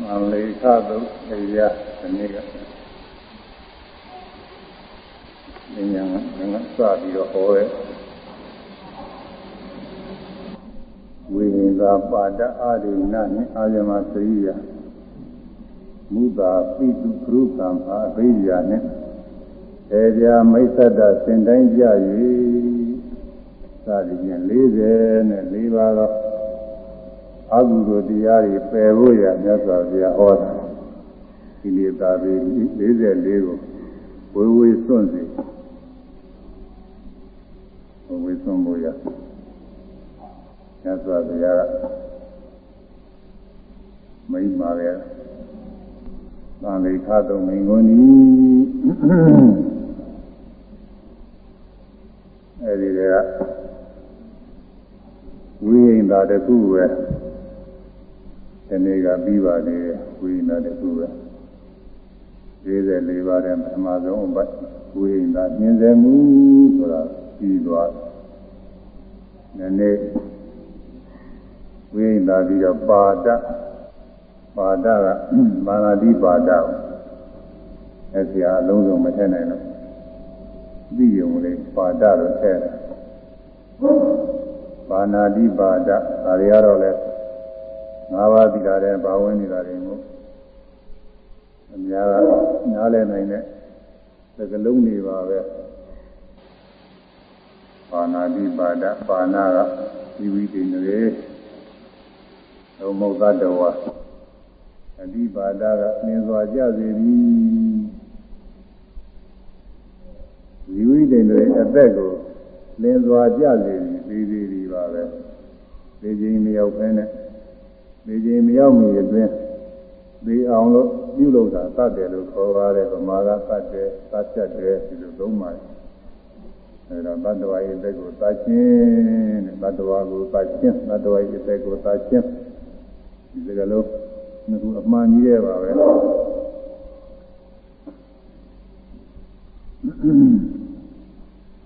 မန္လေခသုတ်တရားဒီနေ့ကဉာဏ်ကငါစပြီးတော့ဟောရဲဝိညာဉ်သာပါဒအာရိဏနဲ့အာယမစရိယမူတာပိတုကရုကံအာဘိရိယနဲ့ေပြာမိစ္ဆဒစင်တိုင်းကြ၍စသည်ဖြင့်40နဲ့4ပါးသော အကုသိုလ်တရားတွေပယ်ဖို့ရမြတ်စွာဘုရားဟောတာဒီလေသာပေ44ကိုဝေဝေစွန့်စေဝေဝေစွန့်ဖို့ရမြတ်စွာဘုရားကမိမ့်ပါရဲ့သံလေခသုံးမင်္ဂုန်ဤအဲဒီကဝိဟိန္တာတခုပဲ ဒီနေ့ကပြီးပါသေးတယ်ဝိညာဉ်တခုပဲ44ပါးတဲ့ပထမဆုံးအပတ်ဝိညာဉ်ညင်စေမှုဆိုတာပြီးသွားတယ်နည်းဝိညာဉ်ပြီးတော့ပါဒပါဒကမာနာတိပါဒအဲ့ဒီအလုံးစုံမထည့်နိုင်တော့ပြီးရုံလေးပါဒလို့ထည့်တယ်ပါဏာတိပါဒဒါတွေကတော့လဲ ငါးပါးသီလာတဲ့ဘာဝင်နေတာတွေမို့အများကနားလည်နိုင်တဲ့သကလုံးတွေပါပဲပါဏာတိပါဒပါဏာကဒီဝိတိနေလုံးမုတ်သတ္တဝါအတိပါဒကနင်းစွာကြစေသည်ဒီဝိတိနေအသက်ကိုလင်းစွာကြစေသည်ပြီးသေးသည်ပါပဲဒီချိန်မရောက်ဖဲနဲ့ ဒီချိန်မရောက်မီအတွင်းဒီအောင်လို့ပြုလုပ်တာသတ်တယ်လို့ခေါ်ပါတယ်ဗမာကသတ်တယ်သတ်ချက်တယ်ဒီလိုသုံးပါတယ်အဲဒါတတ္တဝါရဲ့အသက်ကိုသတ်ခြင်းတဲ့တတ္တဝါကိုသတ်ခြင်းတတ္တဝါရဲ့အသက်ကိုသတ်ခြင်းဒီစကလုံးငါကအမှန်ကြီးရဲ့ပါပဲ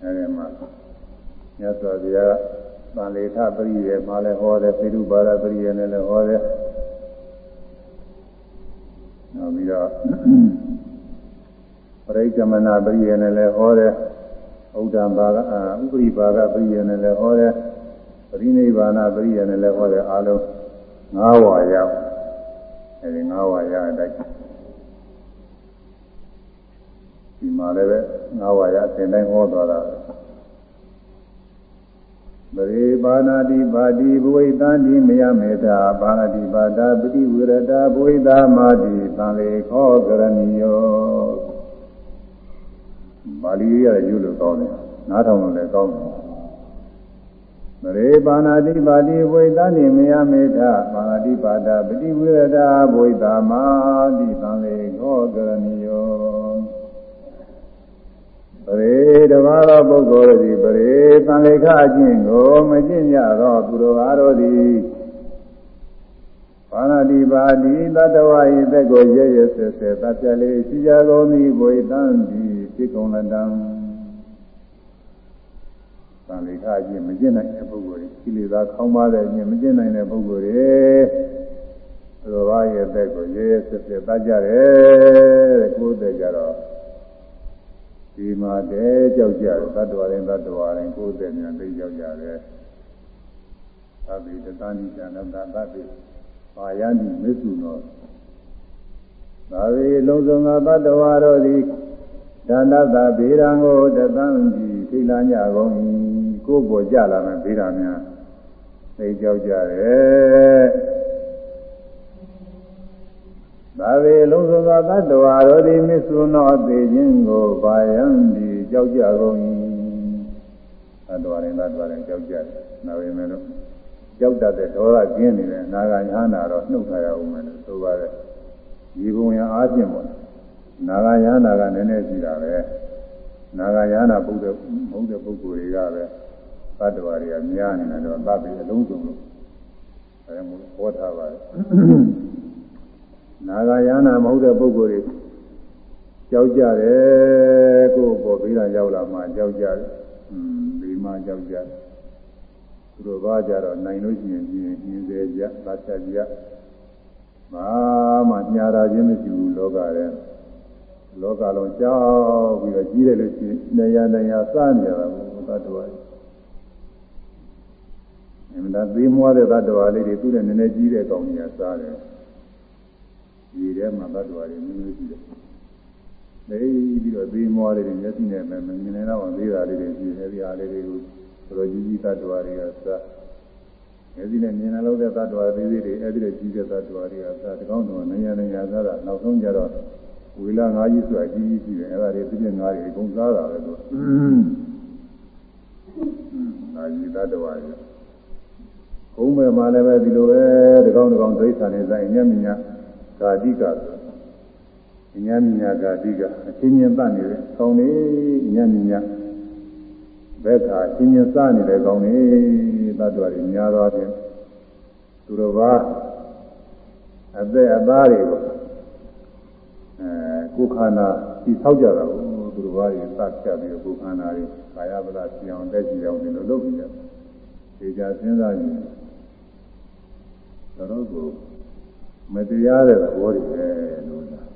အဲဒီမှာမြတ်စွာဘုရား သံလေထပရိယေမှာလည်းဟောတယ်သေရုပါဒပရိယေနဲ့လည်းဟောတယ်နောက်ပြီးတော့ပရိက္ခမနာပရိယေနဲ့လည်းဟောတယ်ဥဒ္ဒံဘာကဥပရိပါကပရိယေနဲ့လည်းဟောတယ်ပရိနိဗ္ဗာန်ပရိယေနဲ့လည်းဟောတယ်အားလုံး၅ဝါရောက်အဲဒီ၅ဝါရအတိုင်းဒီမှာလည်းပဲ၅ဝါရအစဉ်တိုင်းဟောသွားတာပ ရိပါဏာတိပါတိဘဝိတံတိမယမေတာပါဏာတိပါဒပတိဝရတာဘဝိတာမာတိသံလေခောကရဏီယောပါဠိရရယူလို့ကောင်းတယ်နားထောင်လို့လည်းကောင်းတယ်ပရိပါဏာတိပါတိဘဝိတံတိမယမေတာပါဏာတိပါဒပတိဝရတာဘဝိတာမာတိသံလေခောကရဏီယော ပရိတဘာသောပုဂ္ဂိုလ်သည်ပရိသံလေခအချင်းကိုမကျင့်ကြသောသူတော်အားတို့သည်ဘာနာတိပါတိတတဝဤသက်ကိုရဲရဲဆဲဆဲတပြလေးရှိကြကုန်သည်ဘွေတန်းသည်ဖြစ်ကုန်လတံသံလေခအချင်းမကျင့်နိုင်တဲ့ပုဂ္ဂိုလ်တွေကိလေသာခေါင်းပါတဲ့အချင်းမကျင့်နိုင်တဲ့ပုဂ္ဂိုလ်တွေသူတော်ဘာရဲ့သက်ကိုရဲရဲဆဲဆဲတတ်ကြတယ်တဲ့ကိုယ်သက်ကြတော့ ဒီမှာတည်းကြောက်ကြတယ်သတ္တဝါတိုင်းသတ္တဝါတိုင်းကိုယ်တည်းများသိကြောက်ကြတယ်သဗ္ဗေတသန္တိဇာနတသဗ္ဗေပါယန္တိမစ္ဆုနောသာဝေလုံးစုံသောသတ္တဝါတို့သည်ဒါနတဗေရံကိုတသံတိထိလာညကုန်၏ကိုယ်ပေါ်ကြလာမယ်ဗေရများသိကြောက်ကြတယ် သာဝေလုံးစုံသောတတ္တဝါတို့သည်မစ္ဆုနောသေခြင်းကိုပါယံဒီကြောက်ကြကုန်၏တတ္တဝါရင်တတ္တဝါရင်ကြောက်ကြတယ်။ဒါပေမဲ့လို့ကြောက်တတ်တဲ့ဒေါသကျင်းနေတယ်နာဂယဟနာတော့နှုတ်ထားရအောင်မယ်လို့ဆိုပါတယ်။ဒီဘုံရအားဖြင့်ပေါ့။နာဂယဟနာကနည်းနည်းရှိတာပဲ။နာဂယဟနာပုဒ်တဲ့မဟုတ်တဲ့ပုဂ္ဂိုလ်တွေကပဲတတ္တဝါတွေကများနေတယ်တော့သဗ္ဗေအလုံးစုံလို့အဲဒါမျိုးဟောထားပါတယ်။ နာဂယာနာမဟုတ်တဲ့ပုဂ္ဂိုလ်တွေကြောက်ကြတယ်ကိုယ်ပေါ်ပြီးတာရောက်လာမှကြောက်ကြတယ်อืมဒီမှကြောက်ကြတယ်သူတို့ဘာကြတော့နိုင်လို့ရှိရင်ပြင်းပြင်းစေကြသတ်ချက်ကြမဘာမှညာတာချင်းမရှိဘူးလောကထဲလောကလုံးကြောက်ပြီးတော့ကြီးတယ်လို့ရှိရင်နေရာနေရာစနေရတာဘုရားတော်အမှန်တရားသေးမွားတဲ့သတ္တဝါလေးတွေသူ့နဲ့နည်းနည်းကြီးတဲ့ကောင်ကြီးကစားတယ် ဒီထဲမှာသတ္တဝါတွေမျိုးမျိုးရှိတယ်နေပြီးတော့သေးမွားလေးတွေမျက်စိနဲ့မမြင်နိုင်တော့သေးတာလေးတွေရှိတယ်အဲဒီအားလေးတွေကိုဆိုတော့ကြီးကြီးသတ္တဝါတွေကစားမျက်စိနဲ့မြင်နိုင်လို့တဲ့သတ္တဝါသေးသေးတွေအဲဒီလိုကြီးတဲ့သတ္တဝါတွေကစားတကောင်းတော့နေရာနေရာစားတာနောက်ဆုံးကြတော့ဝေလာငါးကြီးဆိုတာကြီးကြီးရှိတယ်အဲဒါတွေသူပြငါးတွေအကုန်စားတာပဲလို့အင်းငါကြီးသတ္တဝါတွေဘုံမဲ့မှာလည်းပဲဒီလိုပဲတကောင်းတကောင်းဒိဋ္ဌာနေဆိုင်ညမြညာ ဂာတိကဆိုညမြညာဂာတိကအချင်းချင်းတတ်နေတယ်ကောင်းနေညမြညာဘက်ကအချင်းချင်းစနေတဲ့ကောင်းနေသတ္တဝါတွေများသောဖြင့်သူတော်ဘာအသက်အသားတွေကိုအဲကိုယ်ခန္ဓာဒီဆောက်ကြတာကိုသူတော်ဘာတွေစဖြတ်ပြီးကိုယ်ခန္ဓာတွေကာယဗလာပြောင်းတက်ကြည့်အောင်ဒီလိုလုပ်ပြီးတယ်ဒီကြစဉ်းစားရင်တော်ကို မတရားတဲ့သဘောတွေပဲလို့လား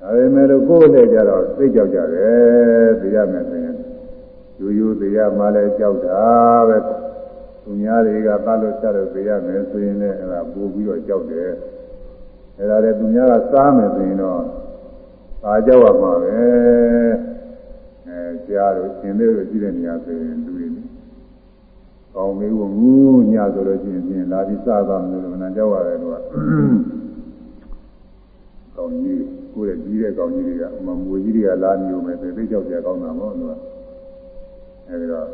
ဒါပေမဲ့လို့ကိုယ်နဲ့ကြတော့သိကြောက်ကြတယ်သိရမယ်ဆိုရင်ယူယူသိရမှလည်းကြောက်တာပဲသူများတွေကသတ်လို့ချက်လို့သိရမယ်ဆိုရင်လည်းအဲ့ဒါပို့ပြီးတော့ကြောက်တယ်အဲ့ဒါလည်းသူများကစားမယ်ဆိုရင်တော့သာကြောက်ရမှာပဲအဲကြားလို့ရှင်သေးလို့ရှိတဲ့နေရာဆိုရင်လူတွေ ကောင်းမေးဖို့ငူးညဆိုလို့ရှိရင်လာပြီးစသွားမယ်လို့မနာကြောက်ရတယ်လို့ကကောင်းကြီးကိုယ်ရဲ့ကြီးတဲ့ကောင်းကြီးတွေကမမွေကြီးတွေကလာမျိုးမယ်သိကြောက်ကြကောင်းတာမဟုတ်လို့အဲဒီတော့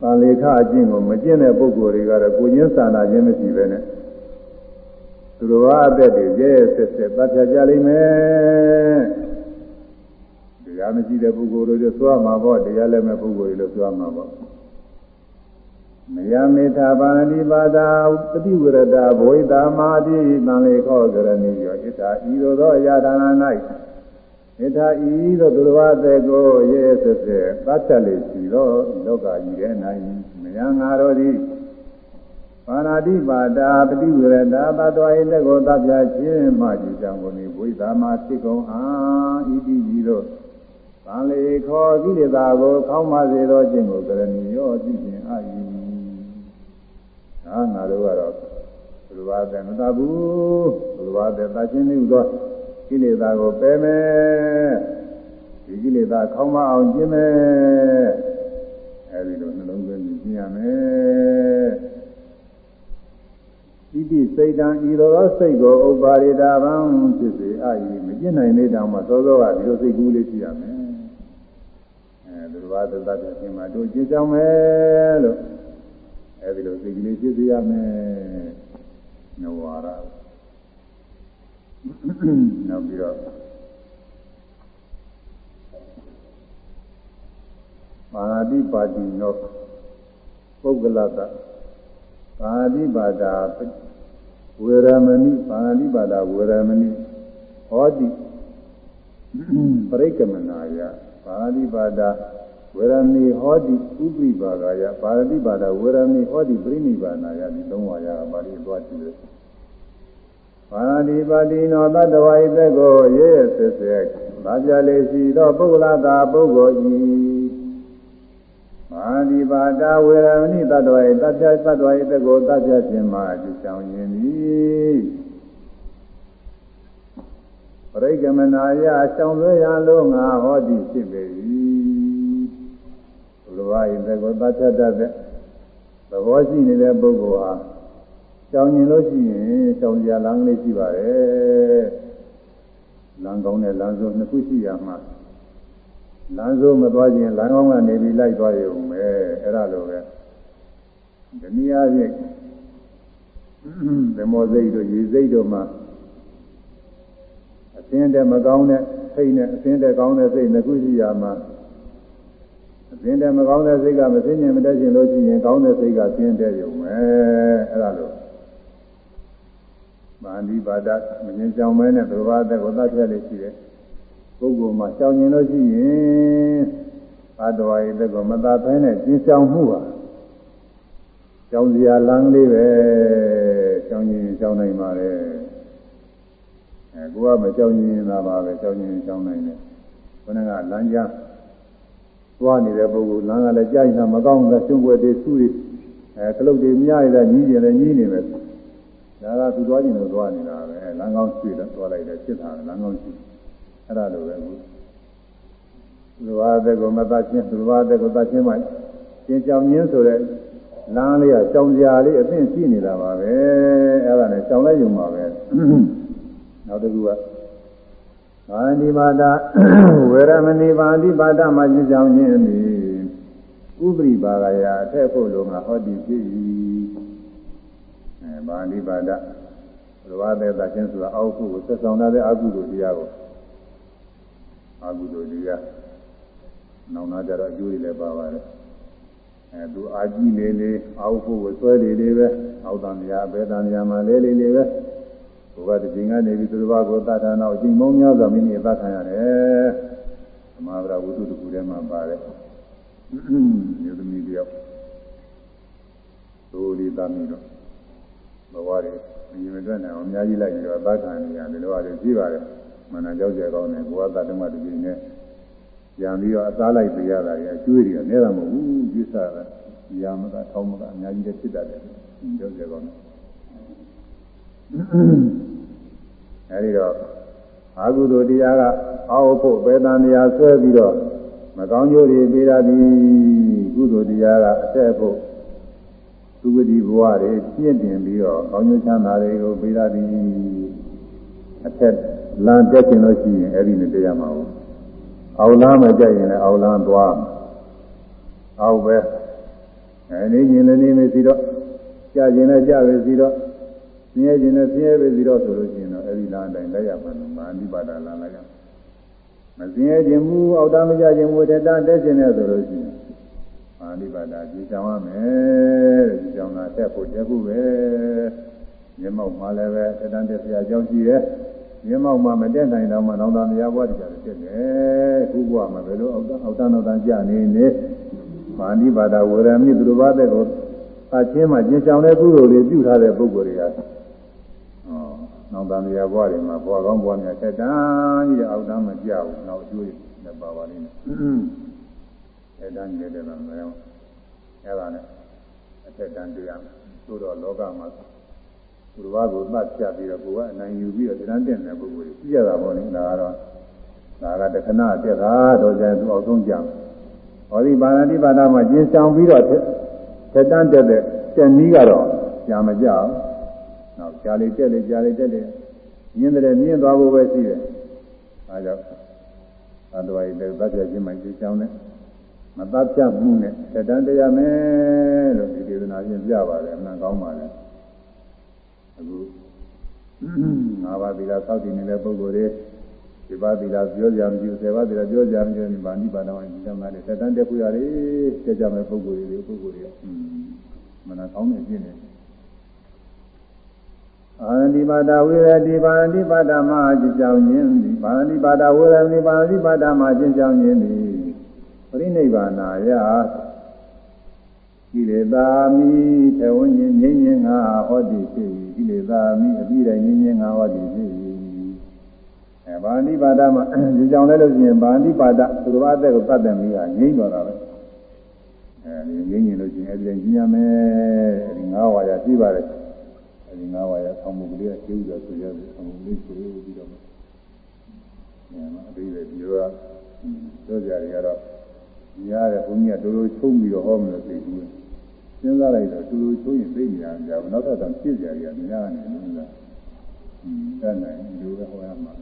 ပါလေခအကျင့်ကိုမကျင့်တဲ့ပုဂ္ဂိုလ်တွေကတော့ကိုချင်းစာနာခြင်းမရှိပဲနဲ့သူတော်ဘာအသက်တွေရဲရဲဆက်ဆက်တတ်ဖြတ်ကြလိမ့်မယ်တရားမရှိတဲ့ပုဂ္ဂိုလ်တွေသွားမှာပေါ့တရားလည်းမဲ့ပုဂ္ဂိုလ်တွေလည်းသွားမှာပေါ့ မယမေထာပါဏိပါဒာပฏิဝရဒဘဝိတာမာတိတံလေခောကရဏီယောဣဋ္ဌာဤသို့သောအရာဒါန၌ဣဋ္ဌာဤသို့သူတော်ဘာတဲ့ကိုရဲဆက်ဆက်သတ်ချက်လေရှိသောလောကကြီးရဲ့၌မယငါတော်သည်ပါဏာတိပါဒာပฏิဝရဒသတ္တဝါ၏လက်ကိုသတ်ပြခြင်းမှကြည်ကြောင့်ကိုနိဘဝိတာမာသိကုံအာဤတိကြီးတို့သံလေခောကိလေသာကိုခေါင်းမစေသောခြင်းကိုကရဏီယောသိခြင်းအာယီ ဟာငါတို့ကတော့ဘုရားတဲ့မတတ်ဘူးဘုရားတဲ့တတ်ခြင်းမျိုးသောကိလေသာကိုပယ်မယ်ဒီကိလေသာခေါင်းမအောင်ကျင့်မယ်အဲဒီလိုနှလုံးသွင်းပြီးကျင့်ရမယ်ဣတိစိတ်တံဤသောစိတ်ကိုဥပါရိတာဗံဖြစ်စေအာယီမကျင့်နိုင်သေးတောင်မှသောသောကဒီလိုစိတ်ကူးလေးရှိရမယ်အဲဘုရားသတ္တပြခြင်းမှာတို့ကျင့်ကြမယ်လို့ အဲဒီလိုစိတ်ကလေးဖြစ်စေရမယ်နဝါရနောက်ပြီးတော့ပါဏာတိပါတိနောပုဂ္ဂလတပါဏာတိပါဒာဝေရမဏိပါဏာတိပါဒာဝေရမဏိဟောတိပရိက္ခမနာယပါဏာတိပါဒာ ဝေရမီဟောတိဥပိပါကယပါရတိပါဒဝေရမီဟောတိပြိနိဗ္ဗာနာယဒီသုံးပါးရပါဠိသွားကြည့်တယ်ပါရတိပါတိနောတတဝါဤသက်ကိုရဲရဲဆက်ဆက်ဗာပြလေရှိသောပုဂ္ဂလတာပုဂ္ဂိုလ်ဤပါတိပါဒဝေရမဏိတတဝါဤတပြတတဝါဤသက်ကိုတပြခြင်းမှာအကျဆောင်ခြင်းသည်ပရိက္ခမနာယအဆောင်သွေးရလုံးငါဟောတိဖြစ်ပေ၏ ဘဝရင်တဲ့ကိုသတ်ချက်တတ်တဲ့သဘောရှိနေတဲ့ပုဂ္ဂိုလ်ဟာကြောင်ကျင်လို့ရှိရင်ကြောင်စရာလမ်းလေးရှိပါတယ်လမ်းကောင်းတဲ့လမ်းစုံနှစ်ခုရှိရမှာလမ်းစုံမသွားခြင်းလမ်းကောင်းကနေပြီးလိုက်သွားရုံပဲအဲ့ဒါလိုပဲဒီနည်းအားဖြင့်သမောစိတ်တို့ရေစိတ်တို့မှာအသင်းတဲ့မကောင်းတဲ့စိတ်နဲ့အသင်းတဲ့ကောင်းတဲ့စိတ်နှစ်ခုရှိရမှာ အသင်တယ်မကောင်းတဲ့စိတ်ကမသိဉင်မတတ်ခြင်းလို့ရှိရင်ကောင်းတဲ့စိတ်ကသင်တဲ့ရုံပဲအဲ့ဒါလို့မာနိပါဒမငြင်းကြောင်မဲနဲ့ဘုရားသက်ကိုသတ်ပြလေးရှိတယ်ပုဂ္ဂိုလ်မှာကြောင်ကျင်လို့ရှိရင်ဘာတော်ရဲ့သက်ကိုမသာဖဲနဲ့ကျင်းဆောင်မှုဟာကြောင်စရာလမ်းလေးပဲကြောင်းရင်ကြောင်းနိုင်ပါလေအဲကိုကမကြောင်းရင်သာပါပဲကြောင်းရင်ကြောင်းနိုင်တယ်ခொနကလမ်းကြား သွားနေတဲ့ပုဂ္ဂိုလ်လမ်းကလည်းကြားရင်မကောင်းဘူးရှင်ွယ်တွေဆူတွေအဲခလုတ်တွေမြရရညီးရင်လည်းညီးနေမယ်ဒါကသူသွားကျင်လို့သွားနေတာပဲလမ်းကောင်းရွှေ့တော့သွားလိုက်တယ်ဖြစ်တာလမ်းကောင်းရွှေ့အဲ့ဒါလိုပဲအခုလူဝါတဲ့ကိုမတတ်ချင်းလူဝါတဲ့ကိုတတ်ချင်းမှကျင်ကြောင်ရင်းဆိုတဲ့လမ်းလေးကကြောင်ကြာလေးအသင့်ရှိနေတာပါပဲအဲ့ဒါနဲ့ကြောင်လိုက်ရုံပါပဲနောက်တစ်ခုက ဘာဏိပါဒဝေရမဏိပါဠိပါဒမှာကျင်ကြောင်ရင်းသည်ဥပရိပါကရာအထက်ဖို့လုံးကဟောဒီဖြစ်၏အဲဘာဏိပါဒလူဝါတဲ့တတ်ချင်းဆိုတာအောက်ခုကိုသက်ဆောင်တဲ့အကုသိုလ်တရားကိုအကုသိုလ်တရားနောင်နာကြတော့အကျိုးတွေလည်းပါပါတယ်အဲသူအာကြည့်လေးလေးအောက်ဖို့ဆွဲလေးလေးပဲအောက်တန်များဘယ်တန်များမှလေးလေးလေးပဲ ဘုရားတခြင်းကနေပြီးသူတစ်ပါးကိုသတ်ထာနောက်အချိန်မုံများစွာမိမိသတ်ခံရတယ်သမာဓိဝုဒ္ဓတကူထဲမှာပါတယ်မြို့သမီးတယောက်သိုးလေးသားမိတော့ဘဝတွေအရင်မတွက်နိုင်အောင်အများကြီးလိုက်ပြီးတော့သတ်ခံနေရတယ်လို့ရတယ်ကြည့်ပါတယ်မနာကြောက်ကြကောင်းတယ်ဘုရားသတ္တမတကြီးနဲ့ပြန်ပြီးတော့အသားလိုက်ပြရတာကြီးအကျွေးတွေကနဲတာမဟုတ်ဘူးပြစ်စားတာရာမကထောင်းမကအများကြီးတည်းဖြစ်တတ်တယ်ကြောက်ကြကောင်းတယ် အဲဒီတော့အာဟုသောတရားကအောက်ဖို့ပေတန်တရားဆွဲပြီးတော့မကောင်းကျိုးတွေပေးရသည်ကုသိုလ်တရားကအထက်ဖို့သူဝတိဘဝတွေပြည့်တင်ပြီးတော့ကောင်းကျိုးချမ်းသာတွေကိုပေးရသည်အထက်လမ်းတက်ခြင်းလို့ရှိရင်အဲ့ဒီနဲ့တရားမှာဘူးအောက်လမ်းမကြိုက်ရင်လည်းအောက်လမ်းသွားအောက်ပဲအဲဒီညင်လည်းနေမယ်စီတော့ကြာခြင်းလည်းကြာပဲစီတော့ ဆင်းရဲခြင်းလည်းဆင်းရဲပဲစီတော့ဆိုလို့ရှိရင်တော့အဲဒီလမ်းအတိုင်းလက်ရမှန်မာနိပါဒလမ်းလိုက်ရမဆင်းရဲခြင်းမူအောက်တမကြခြင်းမူတတတက်ခြင်းနဲ့ဆိုလို့ရှိရင်မာနိပါဒကြည်ကြောင်ရမယ်တဲ့ကြည်ကြောင်တာတက်ဖို့တက်ဖို့ပဲမျက်မှောက်မှာလည်းပဲတတန်တက်စရာအကြောင်းရှိတယ်မျက်မှောက်မှာမတက်နိုင်တော့မှနောင်တမယာဘွားတရားတွေဖြစ်တယ်ခုဘွားမှာဘယ်လိုအောက်အောက်တန်းတော့တန်းကြနေနေမာနိပါဒဝေရမိသူတို့ဘာတဲ့ကိုအချင်းမှကျင်ဆောင်တဲ့ကုသိုလ်တွေပြုထားတဲ့ပုဂ္ဂိုလ်တွေကဟော နောင်တမယာဘွားတွေမှာဘွားကောင်းဘွားများတက်တန်းကြီးအောက်တန်းမကြောက်နောက်အကျိုးနဲ့ပါပါလိမ့်မယ်တက်တန်းကြီးတဲ့မှာမရောအဲ့ဒါနဲ့အထက်တန်းတရားသို့တော့လောကမှာသူတော်ဘာကိုသတ်ပြပြီးတော့ကိုကအနိုင်ယူပြီးတော့တရားတက်တဲ့ပုဂ္ဂိုလ်ကြီးကြည့်ရတာပေါ့လေဒါကတော့ဒါကတခဏတက်တာတော့ကျန်သူအောင်ဆုံးကြံဟောဒီပါဏာတိပါဒမှာကျင်းဆောင်ပြီးတော့တက်တန်းတက်တဲ့တက်နည်းကတော့ကြာမကြဘူး နောက်ကြာလေတက်လေကြာလေတက်လေမြင်တယ်မြင်သွားဖို့ပဲရှိတယ်အဲကြောင့်သတ္တဝါရဲ့သတ်ပြခြင်းမှကျင်းဆောင်တဲ့မသတ်ပြမှုနဲ့တက်တန်းတရားမယ်လို့ဒီဒေသနာချင်းပြပါတယ်အမှန်ကောင်းပါတယ်အခုငါးပါးသီလစောင့်တည်နေတဲ့ပုဂ္ဂိုလ်တွေဒီပါးသီလပြောကြမရှိဘူးဆယ်ပါးသီလပြောကြမရှိဘူးဗာဏိပါဒဝိဒီကမှာလည်းသက်တမ်းတက်ခွရတယ်တက်ကြမဲ့ပုဂ္ဂိုလ်တွေပုဂ္ဂိုလ်တွေမနာကောင်းနေပြင်းနေ အာရဏိပါဒဝေရတိပါဏိပါဒမှာအကျဉ်းကြောင်းခြင်းဒီပါဏိပါဒဝေရတိပါဏိပါဒမှာအကျဉ်းကြောင်းခြင်းဒီပရိနိဗ္ဗာနာယကိလေသာမိသဝဉ္ဉ္ငြိမ်းငြိမ်းငါဟောတိဖြစ်၏ကိလေသာမိအပြီးတိုင်းငြိမ်းငြိမ်းငါဟောတိဖြစ်၏အဲဗာဏိပါဒမှာဒီကြောင့်လဲလို့ရှိရင်ဗာဏိပါဒသူတော်ဘာအသက်ကိုတတ်တယ်မိကငြိမ်းတော်တာပဲအဲဒီငြိမ်းငြိမ်းလို့ရှိရင်အဲဒီကြီးရမယ်အဲဒီငါးဝါရပြပါတယ် အဲဒီငါးဝါရဆောင်းမှုကလေးကကျိုးတယ်ဆိုရတယ်ဆောင်းမှုလေးဆိုပြီးတော့အဲအပြီးပဲဒီလိုကပြောကြရတော့ညားတဲ့ဘုန်းကြီးကတော်တော်ချုံပြီးတော့ဟောမလို့သိဘူးစဉ်းစားလိုက်တော့တူတူချိုးရင်သိနေရကြဘူးနောက်ထပ်တော့ဖြစ်ကြရမြင်ရတယ်လို့လားอืมတတ်နိုင်ဒီလိုပဲဟောရမှာ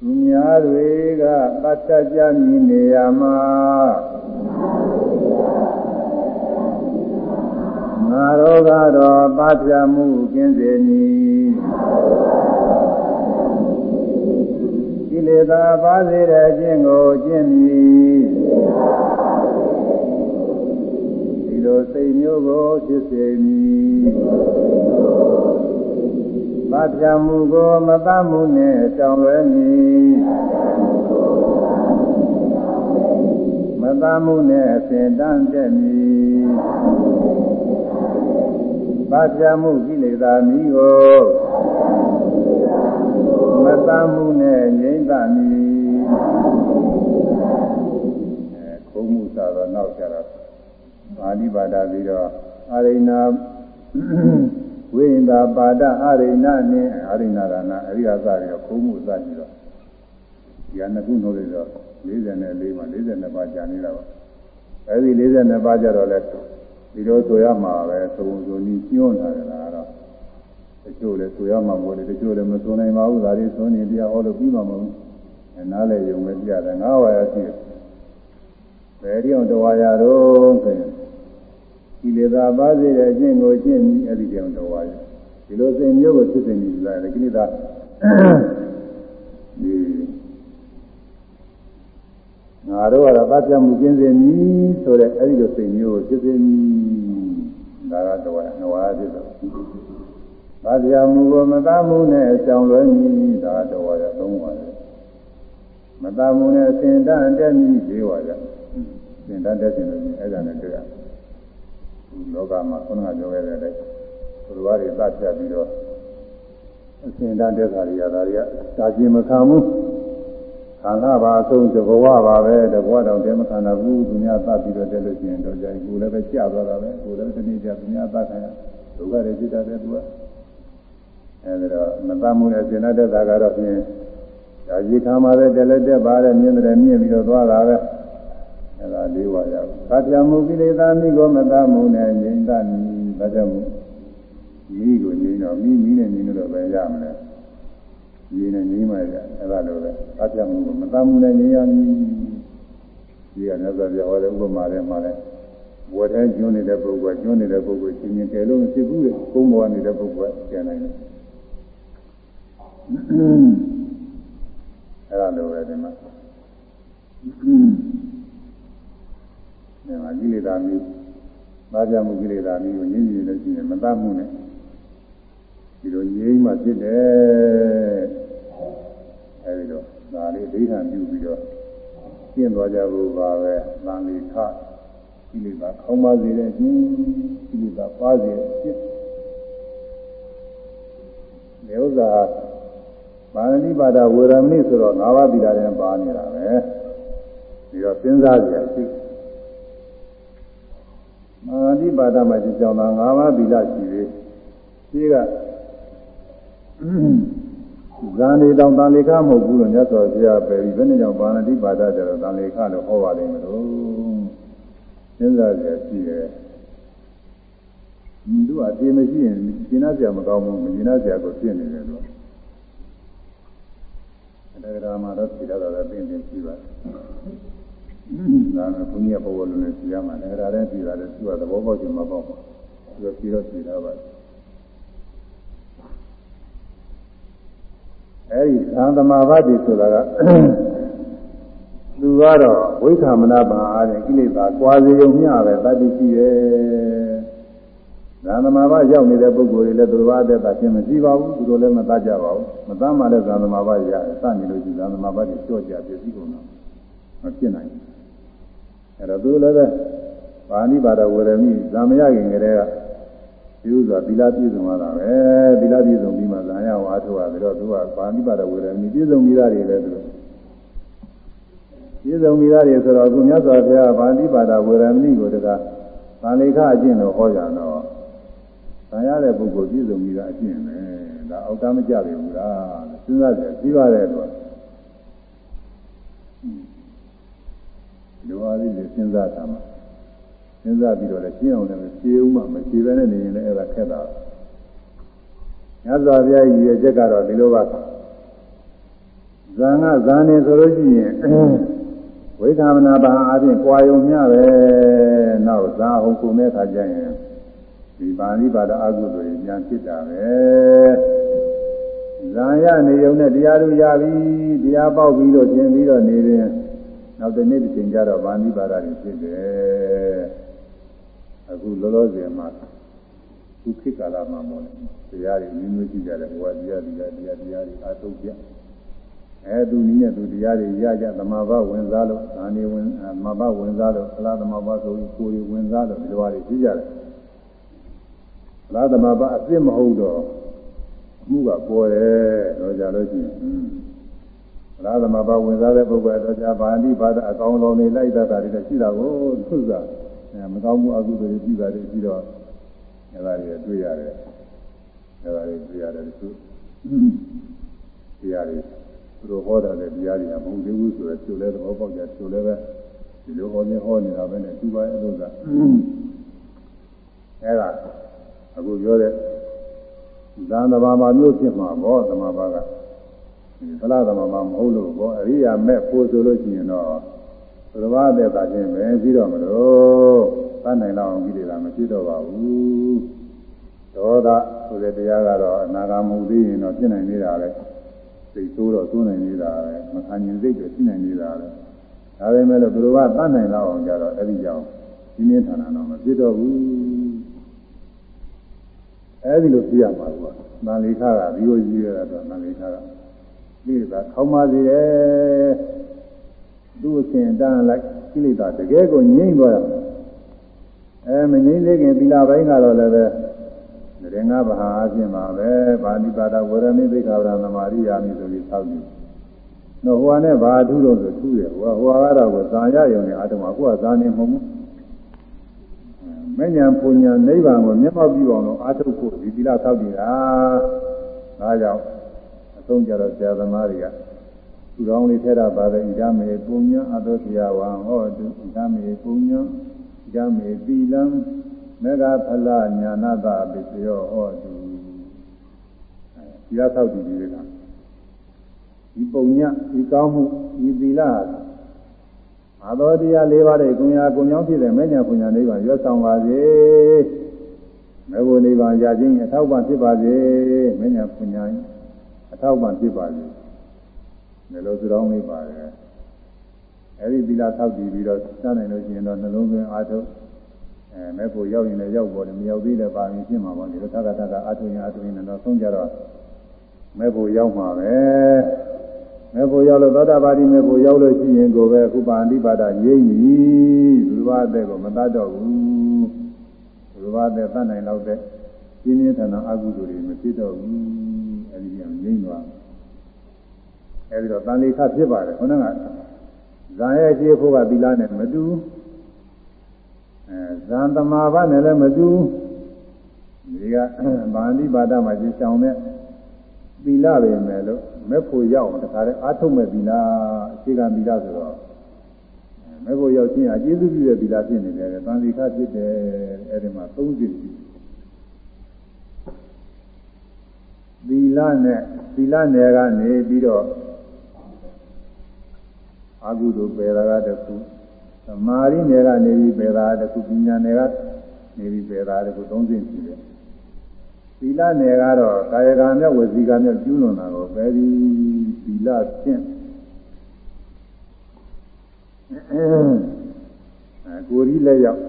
သူများတွေကတတ်တတ်ကြမြင်နေရမှာ ငါတို့ကတော့ပါပြမှုကင်းစေမည်ကိလေသာပါစေတဲ့အခြင်းကိုကျင့်မည်လိုစိတ်မျိုးကိုဖြစ်စေမည်။ဘာပြမှုကိုမတတ်မှုနဲ့ကြောင်လွယ်မည်။မတတ်မှုနဲ့အစဉ်တန်းတက်မည်။ ပါပြမှုကိလေသာမိကိုမတမှုနဲ့ငြိမ့်သမည်အဲခုံးမှုသာတော့နောက်ကြတော့ပါဠိပါဒပြီးတော့အရိဏဝိန္ဒပါဒအရိဏနဲ့အရိဏရဏအရိယသပြီးတော့ခုံးမှုစကြည့်တော့ဒီကနှစ်ခုနှုတ်လိုက်တော့44မှာ42ပါးကြာနေတာပါအဲဒီ42ပါးကြတော့လဲ ဒီလိုဆိုရမှာပဲသုံးစုံနီးညွှန်းလာတယ်လားတော့တချို့လည်းဆိုရမှာမဟုတ်လေတချို့လည်းမဆိုနိုင်ပါဘူးဒါတွေဆိုနေတရားဟောလို့ပြီးမှာမဟုတ်ဘူးနားလည်းယုံပဲပြရတယ်ငါးဝါရရှိတယ်ဘယ်ဒီအောင်တော်ရတော့ဆိုရင်ဒီလေသာပါစေတဲ့အကျင့်ကိုကျင့်ပြီးအဲ့ဒီကြောင့်တော်ရဒီလိုစိတ်မျိုးကိုဖြစ်နေပြီလားကိလေသာဒီ ငါတို့ကတော့ပတ်ပြမှုကျင်းစေမည်ဆိုတဲ့အဲဒီလိုစိတ်မျိုးကိုဖြစ်စေမည်ဒါကတော့နဝါဖြစ်တော့ပတ်ပြမှုကိုမတမှုနဲ့အကြောင်းလွဲမည်ဒါတော့ရသုံးပါလေမတမှုနဲ့စင်တန်တက်မည်၄ဝါကြစင်တန်တက်ခြင်းလို့အဲ့ဒါနဲ့တွေ့ရလောကမှာခုနကပြောခဲ့တဲ့လေဘုရားတွေသတ်ဖြတ်ပြီးတော့အစင်တန်တက်တာတွေကဒါတွေကဒါကျင်မခံဘူး ခန္ဓာပါအဆုံးသဘောပါပဲတဘောတောင်တဲမခန္ဓာဘူးသူများသတ်ပြီးတော့တက်လို့ရှိရင်တော့ကြာကိုယ်လည်းပဲကြာသွားတာပဲကိုယ်လည်းတနေ့ကြာသူများသတ်ခံရဒုက္ခတွေဖြစ်တတ်တယ်သူကအဲဒီတော့မတတ်မှုနဲ့ရှင်တဲ့တာကတော့ဖြင့်ဒါကြီးခံပါပဲတက်လက်တက်ပါတဲ့မြင်တယ်မြင်ပြီးတော့သွားတာပဲအဲဒါလေးပါရပါသတ္တမှုကိလေသာမိကိုမတတ်မှုနဲ့ငြိမ့်တတ်မည်ဘာကြောင့်မိကိုငြိမ့်တော့မိမိနဲ့ငြိမ့်လို့ပဲရမလဲ ရင်းနဲ့ငြိမ်းမှရအဲ့ဒါလိုပဲအပြတ်မှုမတမ်းမှုနဲ့ငြိမ်းရမည်ဒီကလည်းဆိုပြဟောတဲ့ဥပမာတွေမှာလည်းဘဝထဲကျွန်းနေတဲ့ပုဂ္ဂိုလ်ကျွန်းနေတဲ့ပုဂ္ဂိုလ်ရှင်ရှင်ကဲလို့ဖြစ်ဘူးလေကုန်းပေါ်နေတဲ့ပုဂ္ဂိုလ်ကျန်နိုင်တယ်အဲ့ဒါလိုပဲဒီမှာဒီမှာကိလေသာမျိုးသာကြမှုကိလေသာမျိုးကိုငြင်းကြည့်လို့ရှိရင်မတတ်မှုနဲ့ ဒီလိုငြိမ်းမှဖြစ်တယ်အဲဒီတော့ဒါလေးဒိဋ္ဌံပြုပြီးတော့ကျင့်သွားကြဖို့ပါပဲသံဃိခကိလေသာခေါင်းပါစေတဲ့အချင်းကိလေသာပါစေတဲ့အချင်းဒီဥစ္စာပါဠိပါဒဝေရမဏိဆိုတော့၅ပါးသီလတဲ့ပါနေတာပဲပြီးတော့စဉ်းစားကြရရှိမာဓိပါဒမှာကြောင်းတာ၅ပါးသီလရှိသေးရှိက ဇာနေတောင်တန်လေခမဟုတ်ဘူးလို့မြတ်စွာဘုရားပဲပြီးဘယ်နဲ့ကြောင့်ဘာဏတိပါဒကြတော့တန်လေခလို့ဟောပါလိမ့်မလို့စဉ်းစားကြရှိတယ်သူအပြေမရှိရင်ကျင်နာစရာမကောင်းဘူးမကျင်နာစရာကိုဖြစ်နေတယ်လို့တရားမှာတော့ဖြေတော့လည်းပြင်ပြင်ရှိပါတယ်ဒါကဘုရားပုဂ္ဂိုလ်နဲ့ဖြေရမှာတရားတဲ့ဖြေတာလည်းသူကသဘောပေါက်ခြင်းမပေါက်ဘူးသူကဖြေတော့ဖြေတာပါ အဲဒီသံသမာဘတိဆိုတာကသူကတော့ဝိခမနာပါအားတဲ့ကိလေသာကွာစေုံမျှပဲတတိရှိရဲ့သံသမာဘရောက်နေတဲ့ပုဂ္ဂိုလ်တွေလည်းသူတော်ဘာတဲ့တာရှင်းမရှိပါဘူးသူတို့လည်းမတတ်ကြပါဘူးမတတ်မှလည်းသံသမာဘရစနေလို့ရှိသံသမာဘတွေကြော့ကြပြည့်စည်ကုန်တော့မဖြစ်နိုင်ဘူးအဲတော့သူလည်းပဲပါဠိပါဒဝရမိဇာမရခင်ကတည်းက ဒီဥစွာသီလပြည့်စုံလာတာပဲသီလပြည့်စုံပြီးမှဇာယဝါထုရတယ်တော့သူကပါဠိပါဒဝေရမီပြည့်စုံပြီးသားတွေလည်းသူပြည့်စုံပြီးသားတွေဆိုတော့သူမြတ်စွာဘုရားပါဠိပါဒဝေရမီကိုတကသံလေခအကျင့်လို့ဟောကြတော့ဇာရတဲ့ပုဂ္ဂိုလ်ပြည့်စုံပြီးသားအကျင့်ပဲဒါအောက်တမ်းမကြပြီဘူးလားစဉ်းစားကြည့်ပြီးပါတယ်တော့လူအားလေးစဉ်းစားတာမှာ စဉ်းစားပြီးတော့လည်းရှင်းအောင်လည်းဖြေဦးမှမဖြေဘဲနဲ့နေရင်လည်းအဲ့ဒါခက်တာညဇောဘုရားကြီးရဲ့ချက်ကတော့ဒီလိုပါဇာငါဇာနေဆိုလို့ရှိရင်ဝိသမနာပါအပြင်ကြွာယုံမျှပဲနောက်ဇာဟုတ်ကုန်တဲ့အခါကျရင်ဒီပါဠိပါဒအကုသိုလ်ကြီးပြန်ဖြစ်တာပဲဇာရနေုံနဲ့တရားလူရပြီတရားပေါက်ပြီးတော့ကျင်ပြီးတော့နေရင်နောက်တစ်နေ့တစ်ချိန်ကျတော့ဗာဏိပါဒတွေဖြစ်တယ် အခုလောလောဆယ်မှာခုခေတ်ကာလမှာမို့လဲတရားတွေမျိုးမျိုးရှိကြတယ်ဘဝတရားတရားတရားတရားတွေအားထုတ်ကြအဲသူနည်းနဲ့သူတရားတွေရကြသမာဘဝင်စားလို့ဇာနေဝင်မဘဝင်စားလို့အလားသမာဘဆိုပြီးကိုယ်ဝင်စားလို့ဒီလိုဟာတွေရှိကြတယ်လားသမဘာအစ်စ်မဟုတ်တော့အမှုကပေါ်တယ်တော့ကြလို့ရှိရင်လားသမဘာဝင်စားတဲ့ပုဂ္ဂိုလ်တော့ကြဘာတိဘာသာအကောင်းဆုံးနေလိုက်တတ်တာတွေရှိတာကိုသူ ကမကောင်းမှုအကုသိုလ်တွေပြုတာတွေပြီးတော့အဲဒါတွေတွေ့ရတယ်အဲဒါတွေတွေ့ရတယ်သူတရားတွေသူတို့ဟောတာလည်းတရားတွေကမဟုတ်သေးဘူးဆိုတော့သူလည်းသဘောပေါက်ကြသူလည်းပဲဒီလိုဟောနေဟောနေတာပဲနဲ့သူပါရဲ့လို့ကအဲဒါအခုပြောတဲ့ဇာန်သမဘာမျိုးဖြစ်မှာပေါ့သမဘာကသလားသမဘာမဟုတ်လို့ပေါ့အရိယာမဲ့ပို့ဆိုလို့ရှိရင်တော့ သဘာဝတဲ့သာချင်းပဲပြီးတော့မလို့သတ်နိုင်တော့ကိလေသာမဖြစ်တော့ပါဘူးဒေါသဆိုတဲ့တရားကတော့အနာဂတ်မဟုတ်သေးရင်တော့ဖြစ်နိုင်နေတာလေစိတ်ဆိုးတော့သိုးနိုင်နေတာပဲမခံကျင်စိတ်တွေဖြစ်နိုင်နေတာလေဒါပေမဲ့လို့ဘုရားသတ်နိုင်တော့အောင်ကြတော့အဲ့ဒီကြောင့်ဒီနေ့ဌာနတော့မဖြစ်တော့ဘူးအဲဒီလိုပြရမှာကွာ။မန္လိခါကဒီလိုကြီးရတာမန္လိခါကကိလေသာခေါင်းပါစေတယ်။ သူ့အစဉ်တန်းလိုက်ကိလေသာတကယ်ကိုငြိမ့်သွားတာ။အဲမငြိမ့်သေးခင်သီလပိုင်းကတော့လည်းပဲရေငါဘာအပြင်ပါပဲ။ဗာဏိပါဒဝရမိသိက္ခာပဒသမာရိယာမိဆိုပြီးသောက်ကြည့်။တော့ဟိုကနဲ့ဘာထူးလို့ဆိုထူးတယ်။ဟိုကဟိုကတော့ဇာရယုံနဲ့အာတမကိုကဇာနေမဟုတ်ဘူး။မဉ္ဇဉ်ပူညာနိဗ္ဗာန်ကိုမျက်မှောက်ပြုအောင်လို့အားထုတ်ဖို့ဒီသီလဆောက်တည်တာဒါကြောင့်အဆုံးကြတော့ဆရာသမားတွေက သူတော်လေးထဲတာပါတယ်ဣဒမေပူညာအတောတရားဝံဟောတုဣဒမေပူညာဣဒမေသီလံမေဃဖလညာနာတပိစယောဟောတုဒီရဆောက်တည်တွေကဒီပုံညာဒီကောင်းမှုဒီသီလအသောတရား၄ပါးတဲ့ကုညာကုညောင်းဖြစ်တဲ့မညာကုညာနိဗ္ဗာန်ရွတ်ဆောင်ပါစေမေဘုနိဗ္ဗာန်ရခြင်းအထောက်ပံ့ဖြစ်ပါစေမညာကုညာအထောက်ပံ့ဖြစ်ပါစေ နှလုံးစုတော်လေးပါတယ်အဲဒီသီလထောက်တည်ပြီးတော့စနိုင်လို့ရှိရင်တော့နှလုံးသွင်းအားထုတ်အဲမေဖို့ရောက်ရင်လည်းရောက်ပေါ်တယ်မရောက်သေးလည်းပါရင်ဖြစ်မှာပေါ့ဒီလိုသက္ကသကအားထုတ်ရင်အားထုတ်ရင်တော့ဆုံးကြတော့မေဖို့ရောက်မှာပဲမေဖို့ရောက်လို့သောတာပတိမေဖို့ရောက်လို့ရှိရင်ကိုပဲဥပါဏိပါဒငြိမ့်ပြီဘုရားအသက်ကိုမတတ်တော့ဘူးဘုရားအသက်တတ်နိုင်တော့တဲ့ပြင်းပြထန်ထန်အကုသိုလ်တွေမဖြစ်တော့ဘူးအဲဒီပြန်ငြိမ့်သွား အဲဒီတော့တန်လေခဖြစ်ပါတယ်ခေါင်းကဇာရဲ့ရှိဖို့ကသီလနဲ့မတူအဲဇန်သမာဘနဲ့လည်းမတူဒီကဗန္တိပါဒမှာရှင်းဆောင်တဲ့သီလပဲမယ်လို့မဲ့ဖို့ရောက်တခါတည်းအာထုတ်မဲ့သီလအခြေခံသီလဆိုတော့မဲ့ဖို့ရောက်ချင်းအကျေးဇူးပြုတဲ့သီလဖြစ်နေတယ်တန်လိခဖြစ်တယ်အဲဒီမှာ၃စိရှိသီလနဲ့သီလနယ်ကနေပြီးတော့ အာဟုတို့ပယ်တာကတခုသမာဓိနယ်ကနေပြီးပယ်တာတခုပညာနယ်ကနေပြီးပယ်တာတခု၃စိရှိတယ်သီလနယ်ကတော့ကာယကံမြောက်ဝစီကံမြောက်ကျူးလွန်တာကိုပဲဒီသီလဖြင့်အဲကိုရီလက်ရောက်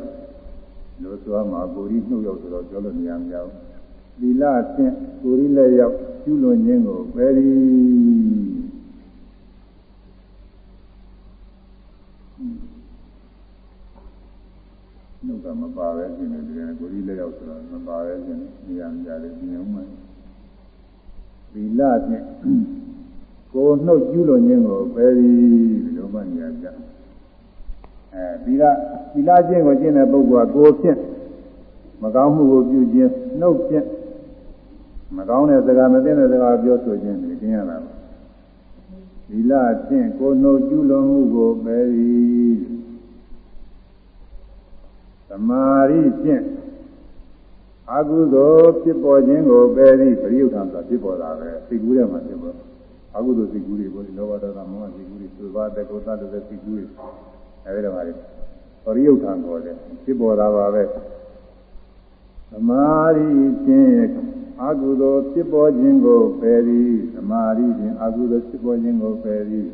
လို့ဆိုမှာကိုရီနှုတ်ရောက်ဆိုတော့ပြောလို့မရမရဘူးသီလဖြင့်ကိုရီလက်ရောက်ကျူးလွန်ခြင်းကိုပဲဒီ နှုတ်ကမပါပဲရှင်နေတယ်ကိုကြီးလက်ရောက်ဆိုတော့မပါပဲရှင်နေရမကြလေပြင်အောင်မယ်သီလဖြင့်ကိုနှုတ်ကျူးလွန်ခြင်းကိုပဲဒီဒီလိုမှညာကြအဲဒီကသီလခြင်းကိုကျင့်တဲ့ပုဂ္ဂိုလ်ကကိုဖြင့်မကောင်းမှုကိုပြုခြင်းနှုတ်ဖြင့်မကောင်းတဲ့စကားမသိတဲ့စကားပြောဆိုခြင်းတွေကျင့်ရတာသီလဖြင့်ကိုနှုတ်ကျူးလွန်မှုကိုပဲဒီသ မာဓိဖြင့်အကုသိုလ်ဖြစ်ပေါ်ခြင်းကိုပယ်ပြီးပရိယုထံဆိုတာဖြစ်ပေါ်တာပဲစိတ်ကူးထဲမှာဖြစ်ပေါ်အကုသိုလ်စိတ်ကူးတွေကိုလောဘဒေါသမောဟစိတ်ကူးတွေသုဘာတကောသတ္တစိတ်ကူးတွေအဲဒီတော့ပါလေပရိယုထံပေါ်တယ်ဖြစ်ပေါ်တာပါပဲသမာဓိဖြင့်အကုသိုလ်ဖြစ်ပေါ်ခြင်းကိုပယ်ပြီးသမာဓိဖြင့်အကုသိုလ်ဖြစ်ပေါ်ခြင်းကိုပယ်ပြီး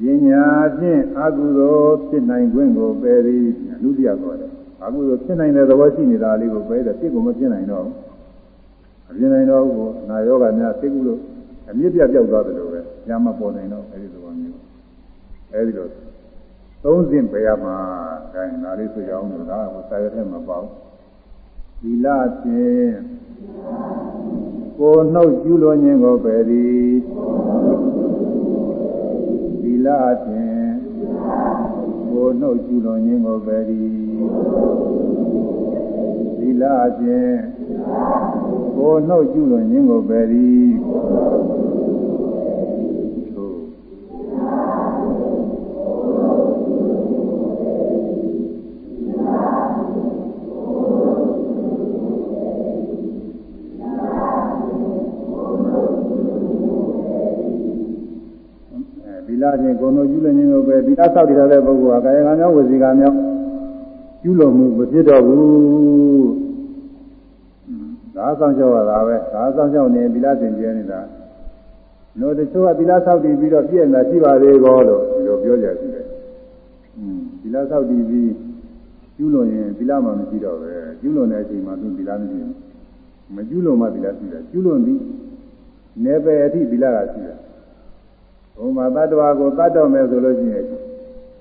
ပညာဖြင့်အကုသိုလ်ဖြစ်နိုင်ခွင့်ကိုပယ်ပြီးအနုတ္တိယခေါ်တယ်အကုသိုလ်ဖြစ်နိုင်တဲ့သဘောရှိနေတာလေးကိုပယ်တယ်ဖြစ်ကိုမဖြစ်နိုင်တော့ဘူးမဖြစ်နိုင်တော့ဘူးနာယောဂများသိကုလို့အမြင့်ပြပြောက်သွားတယ်လို့ပဲညာမပေါ်နိုင်တော့အဲဒီသဘောမျိုးအဲဒီလိုသုံးစဉ်ပယ်ရမှာဒါရင်ဒါလေးဆိုရအောင်လို့ဒါကစာရွက်ထဲမှာပေါ့သီလဖြင့်ကိုနှုတ်ကျူးလွန်ခြင်းကိုပယ်သည် သီလဖြင့်ကိုနှုတ်ကျူးလွန်ခြင်းကိုပယ်သည်သီလဖြင့်ကိုနှုတ်ကျူးလွန်ခြင်းကိုပယ် လဖြင့်ကိုယ်တို့ကျူးလွန်ခြင်းကိုပဲသီလဆောက်တည်တဲ့ပုဂ္ဂိုလ်ဟာကာယကံမြောက်ဝစီကံမြောက်ကျူးလွန်မှုမဖြစ်တော့ဘူးဒါဆောင်လျှောက်ရတာပဲဒါဆောင်လျှောက်နေသီလသင်ကျဲနေတာလို့တချို့ကသီလဆောက်တည်ပြီးတော့ပြည့်နေတာရှိပါသေးကောလို့ဒီလိုပြောကြရှိတယ်อืมသီလဆောက်တည်ပြီးကျူးလွန်ရင်သီလမှမရှိတော့ပဲကျူးလွန်တဲ့အချိန်မှာသူသီလမရှိဘူးမကျူးလွန်မှသီလရှိတယ်ကျူးလွန်ပြီးနေပယ်အထိသီလကရှိတယ် ဘုံမှာတ attva ကိုတတ်တော့မယ်ဆိုလို့ရှိရင်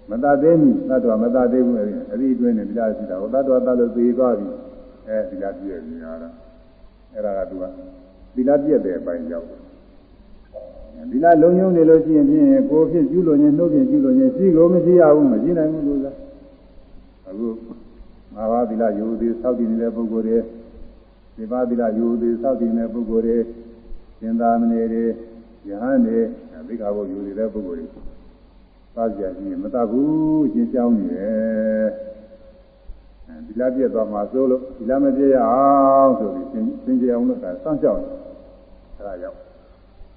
မတတ်သေးဘူးတ attva မတတ်သေးဘူးအဲ့ဒီအတွင်းနဲ့ဒီလားရှိတာဟိုတ attva တတ်လို့သိသွားပြီအဲဒီလားပြည့်ပြီဟာလားအဲ့ဒါကသူကဒီလားပြည့်တဲ့အပိုင်းရောက်ဒီလားလုံုံနေလို့ရှိရင်ဖြင့်ကိုဖြစ်ကျူးလို့ရင်နှုတ်ဖြင့်ကျူးလို့ရင်ရှိကိုမရှိရဘူးမရှိနိုင်ဘူးလို့သာအခုငါးပါးဒီလားယူသေးစောက်တည်နေတဲ့ပုဂ္ဂိုလ်တွေဒီပါးဒီလားယူသေးစောက်တည်နေတဲ့ပုဂ္ဂိုလ်တွေသင်္သာမဏေတွေ ယဟန်တွေသိက္ခာပုဒ်ယူနေတဲ့ပုဂ္ဂိုလ်တွေသားကြကြီးမတတ်ဘူးရှင်းကြောင်းနေတယ်ဒီလားပြည့်သွားမှာစိုးလို့ဒီလားမပြည့်ရအောင်ဆိုပြီးသင်သင်ကြအောင်လို့ကစောင့်ကြောက်တယ်အဲဒါကြောင့်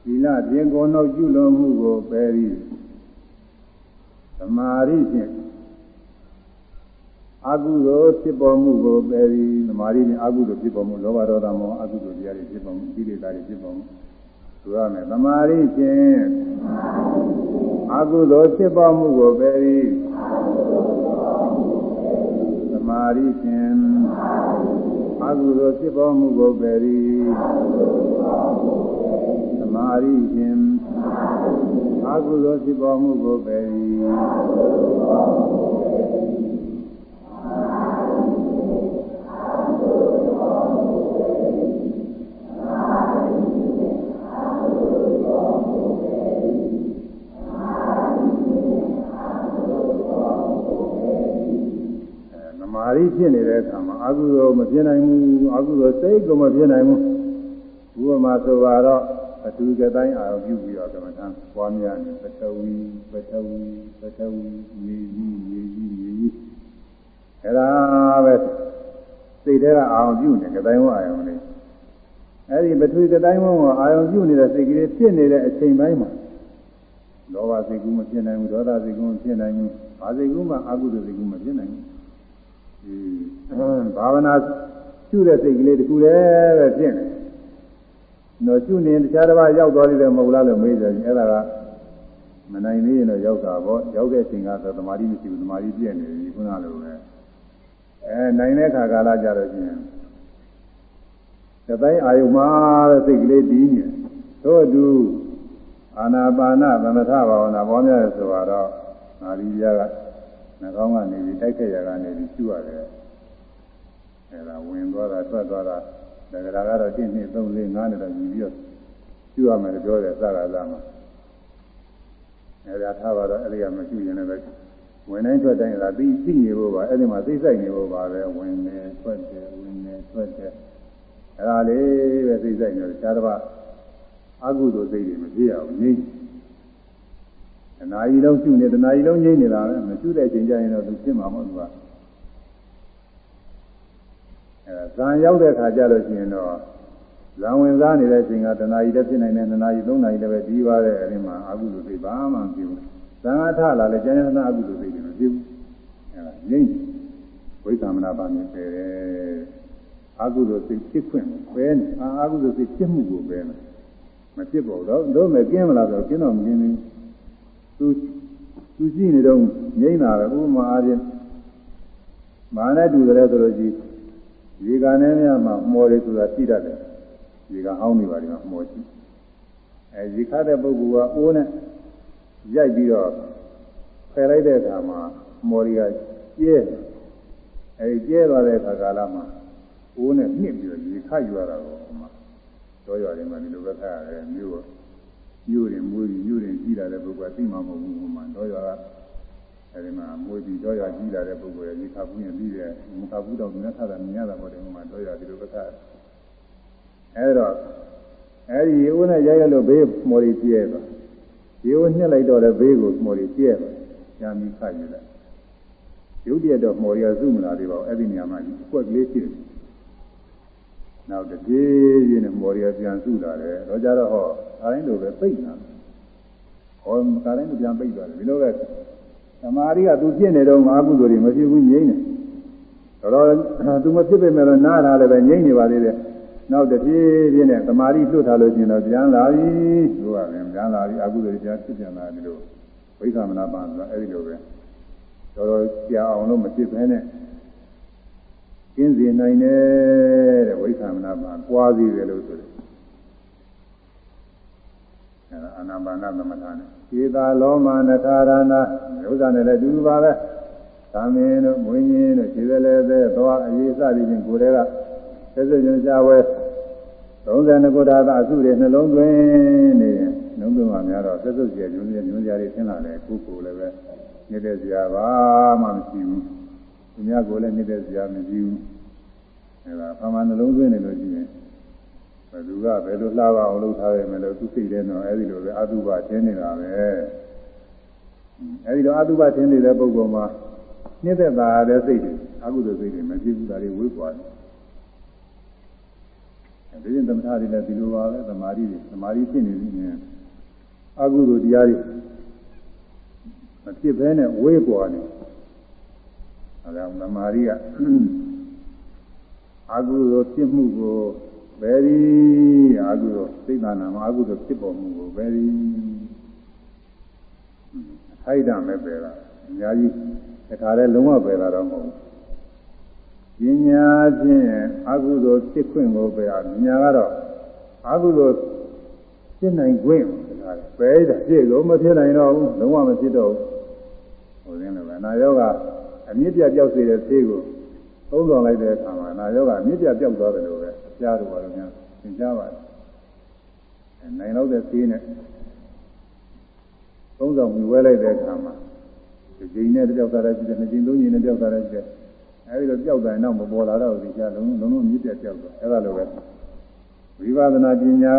ဒီလားပြင်ကိုယ်နှုတ်ကျุလွန်မှုကိုပယ်ပြီးသမာဓိဖြင့်အကုသိုလ်ဖြစ်ပေါ်မှုကိုပယ်ပြီးသမာဓိဖြင့်အကုသိုလ်ဖြစ်ပေါ်မှုလောဘဒေါသမောအကုသိုလ်တရားတွေဖြစ်ပေါ်မှုကိလေသာတွေဖြစ်ပေါ်မှု ဆိုရမယ်သမာဓိဖြင့်အကုသိုလ်ဖြစ်ပေါ်မှုကိုပယ်ပြီးသမာဓိဖြင့်အကုသိုလ်ဖြစ်ပေါ်မှုကိုပယ်ပြီးသမာဓိဖြင့်အကုသိုလ်ဖြစ်ပေါ်မှုကိုပယ်ပြီး ရီဖြစ်နေတဲ့အခါမှာအကုသိုလ်မဖြစ်နိုင်ဘူးအကုသိုလ်စိတ်ကမဖြစ်နိုင်ဘူးဥပမာဆိုတော့အတူကတိုင်းအာရုံပြုပြီးတော့ကမ္မထံပွားများနေပထဝီပထဝီပထဝီမြေကြီးမြေကြီးမြေကြီးအဲ့ဒါပဲစိတ်ထဲကအာရုံပြုနေကတိုင်းဝအာရုံလေးအဲ့ဒီပထဝီကတိုင်းဝကအာရုံပြုနေတဲ့စိတ်ကလေးဖြစ်နေတဲ့အချိန်ပိုင်းမှာလောဘစိတ်ကူးမဖြစ်နိုင်ဘူးဒေါသစိတ်ကူးမဖြစ်နိုင်ဘူးဘာစိတ်ကူးမှအကုသိုလ်စိတ်ကူးမဖြစ်နိုင်ဘူး ဘာဝနာကျุတဲ့စိတ်ကလေးတခုတည်းပဲဖြစ်နေတော့ကျุနေတခြားတစ်ပါးရောက်သွားသေးတယ်မဟုတ်လားလို့မေးတယ်အဲ့ဒါကမနိုင်သေးရင်တော့ရောက်တာပေါ့ရောက်တဲ့အချိန်ကတော့သမာဓိမရှိဘူးသမာဓိပြည့်နေပြီခုနလိုပဲအဲနိုင်တဲ့ခါကာလကြတော့ချင်းတပိုင်းအာယုမှာတဲ့စိတ်ကလေးတည်နေတို့အတူအာနာပါနသမထဘာဝနာပေါ်များဆိုတော့အာရိယက နှာခေါင်းကနေပြီးတိုက်ခက်ရကနေပြီးရှုရတယ်အဲဒါဝင်သွားတာထွက်သွားတာဒါကြတာကတော့1 2 3 4 5နဲ့တော့ယူပြီးတော့ရှုရမယ်လို့ပြောတယ်စကားသားမှာအဲဒါထားပါတော့အဲ့ဒီကမရှုရင်လည်းဝင်တိုင်းထွက်တိုင်းလာပြီးသိနေဖို့ပါအဲ့ဒီမှာသိစိတ်နေဖို့ပါပဲဝင်နေထွက်တယ်ဝင်နေထွက်တယ်အဲ့ဒါလေးပဲသိစိတ်နေတယ်ခြားတစ်ပါးအကုသိုလ်စိတ်တွေမဖြစ်အောင်ငြိမ့် တဏှာကြီးလုံးရှုနေတဏှာကြီးလုံးငြိမ့်နေတာပဲမရှုတဲ့အချိန်ကျရင်တော့သူဖြစ်မှာမဟုတ်ဘူးကအဲဇံရောက်တဲ့ခါကျလို့ရှိရင်တော့ဇံဝင်စားနေတဲ့အချိန်ကတဏှာကြီးလည်းဖြစ်နိုင်တယ်တဏှာကြီးသုံးနာရီလည်းပဲပြီးပါတဲ့အဲဒီမှာအကုသိုလ်စိတ်ဘာမှမဖြစ်ဘူးဇံအထလာလည်းကျန်ရနာအကုသိုလ်စိတ်တွေမဖြစ်ဘူးအဲဒါငြိမ့်ဝိသမနာပါနေပဲအကုသိုလ်စိတ်ဖြစ်ခွင့်ပဲအာအကုသိုလ်စိတ်ဖြစ်မှုကိုပဲမဖြစ်ပေါ်တော့တို့မဲ့ကျင်းမလားဆိုတော့ကျင်းတော့မကျင်းဘူး သူသူရှိနေတော့ငိမ့်တာပဲဥပမာအားဖြင့်မာနဲ့တူတယ်ဆိုလို့ရှိရေကန်ထဲများမှာမော်တွေဆိုတာရှိတတ်တယ်ရေကန်အောင်းနေပါဒီမှာမော်ရှိအဲရေခါတဲ့ပုဂ္ဂိုလ်ကအိုးနဲ့ရိုက်ပြီးတော့ဖယ်လိုက်တဲ့အခါမှာမော်တွေကကျဲအဲဒီကျဲသွားတဲ့အခါကာလမှာအိုးနဲ့နှစ်ပြီးတော့ရေခတ်ယူရတာကိုဟိုမှာတော့ရတယ်မှာဒီလိုပဲခတ်ရတယ်မြို့ မြို့ရင်မွေးပြီးမြို့ရင်ကြီးလာတဲ့ပုဂ္ဂိုလ်ကသိမှမဟုတ်ဘူးဟိုမှာတော့ရကအဲဒီမှာမွေးပြီးတော့ရကြီးလာတဲ့ပုဂ္ဂိုလ်ရဲ့ရေခတ်ဘူးရင်ပြီးတယ်မခတ်ဘူးတော့မြတ်ခတ်တာမြင်ရတာပေါ့တယ်ဟိုမှာတော့ရဒီလိုပဲခတ်အဲတော့အဲဒီရေအိုးနဲ့ရိုက်ရလို့ဘေးမော်ရီပြဲသွားရေအိုးညှက်လိုက်တော့လည်းဘေးကိုမော်ရီပြဲသွားညာမီခတ်ယူလိုက်ရုပ်တရက်တော့မော်ရီစုမလာသေးပါဘူးအဲ့ဒီနေရာမှာဒီအကွက်ကလေးရှိတယ် နောက်တပြေးပြေးနဲ့မော်ရီပြန်စုလာတယ်တော့ကြတော့ဟောအားတိုင်းလိုပဲပိတ်နေတာဟောကာတိုင်းပြန်ပိတ်သွားတယ်ဒီလိုပဲသမာဓိကသူဖြစ်နေတော့ငါကုသိုလ်တွေမဖြစ်ဘူးငြိမ့်နေတော့သူမဖြစ်ပေမဲ့တော့နားထားလည်းပဲငြိမ့်နေပါသေးတယ်နောက်တပြေးပြေးနဲ့သမာဓိလွတ်ထားလို့ရှိရင်တော့ပြန်လာပြီလို့ကလည်းပြန်လာပြီအကုသိုလ်တွေပြန်ဖြစ်ပြန်လာပြီလို့ဝိသမနာပန်ဆိုတာအဲ့ဒီလိုပဲတော်တော်ကြာအောင်လို့မဖြစ်ဘဲနဲ့ ကျင်းစီနိုင်တယ်တဲ့ဝိသမနာပန်ပွားစီတယ်လို့ဆိုတယ်အဲအာနာပါနသမထနဲ့ဧသာလောမနထာရဏဥစ္စာနဲ့လည်းတူတူပါပဲသာမင်းတို့မွေးညင်းတို့ခြေပဲလည်းပဲသွားအရေးစသည်ဖြင့်ကိုယ်တွေကသက်သက်ညွှန်ရှားဝဲ32ခုထာသာအစုတွေနှလုံးသွင်းနေရင်နှလုံးသွင်းမှများတော့သက်သက်ကျေညွှန်ညွှန်ညွှန်ရှားတွေသင်လာတယ်ကိုယ်ကိုယ်လည်းပဲနေတဲ့စရာဘာမှမရှိဘူးသူများကိုလည်းနေတဲ့စရာမရှိဘူး အဲဒါဖမှန်နှလုံးသွင်းနေလို့ရှိရင်ဘယ်သူကဘယ်လိုလှပါအောင်လုပ်ထားရမယ်လို့သူစိတ်ထဲတော့အဲဒီလိုပဲအတုပထင်းနေတာပဲအဲဒီတော့အတုပထင်းနေတဲ့ပုဂ္ဂိုလ်မှာနှိမ့်သက်တာတဲ့စိတ်တွေအကုသိုလ်စိတ်တွေမဖြစ်ဘူးဒါတွေဝေးကွာတယ်ဒီရင်သမထတွေလည်းဒီလိုပါပဲသမာဓိတွေသမာဓိဖြစ်နေပြီအကုသိုလ်တရားတွေမဖြစ်ဘဲနဲ့ဝေးကွာနေအဲဒါသမာဓိက အကုသိုလ်ဖြစ်မှုကိုဘယ်ဒီအာဟုသောစိတ်နာမှာအာဟုသောဖြစ်ပေါ်မှုကိုဘယ်ဒီထိုက်တာမဲ့ပဲလားအများကြီးတခါလဲလုံးဝပဲတာတော့မဟုတ်ဘူးပညာဖြင့်အာဟုသောဖြစ်ခွင့်ကိုပဲပညာကတော့အာဟုသောဖြစ်နိုင်ခွင့်တခါလဲပဲတာဖြစ်လို့မဖြစ်နိုင်တော့ဘူးလုံးဝမဖြစ်တော့ဘူးဟိုရင်းလည်းပဲနာယောဂအမြင့်ပြပြောက်စေတဲ့သေးကို သုံးဆောင်လိုက်တဲ့အခါမှာနာယောဂအမြင့်ပြပြောက်သွားတယ်လို့ပဲကြားတော့ဘာလို့များသင်ကြားပါတယ်နိုင်တော့တဲ့သေးနဲ့သုံးဆောင်ပြီးဝဲလိုက်တဲ့အခါမှာဒီကြိမ်နဲ့ပြောက်သွားတယ်ကြည့်တယ်နှစ်ကြိမ်သုံးကြိမ်နဲ့ပြောက်သွားတယ်ကြည့်တယ်အဲဒီလိုပြောက်တိုင်းတော့မပေါ်လာတော့ဒီကြားလုံးလုံးလုံးမြစ်ပြပြောက်သွားအဲလိုပဲဝိပဿနာပညာ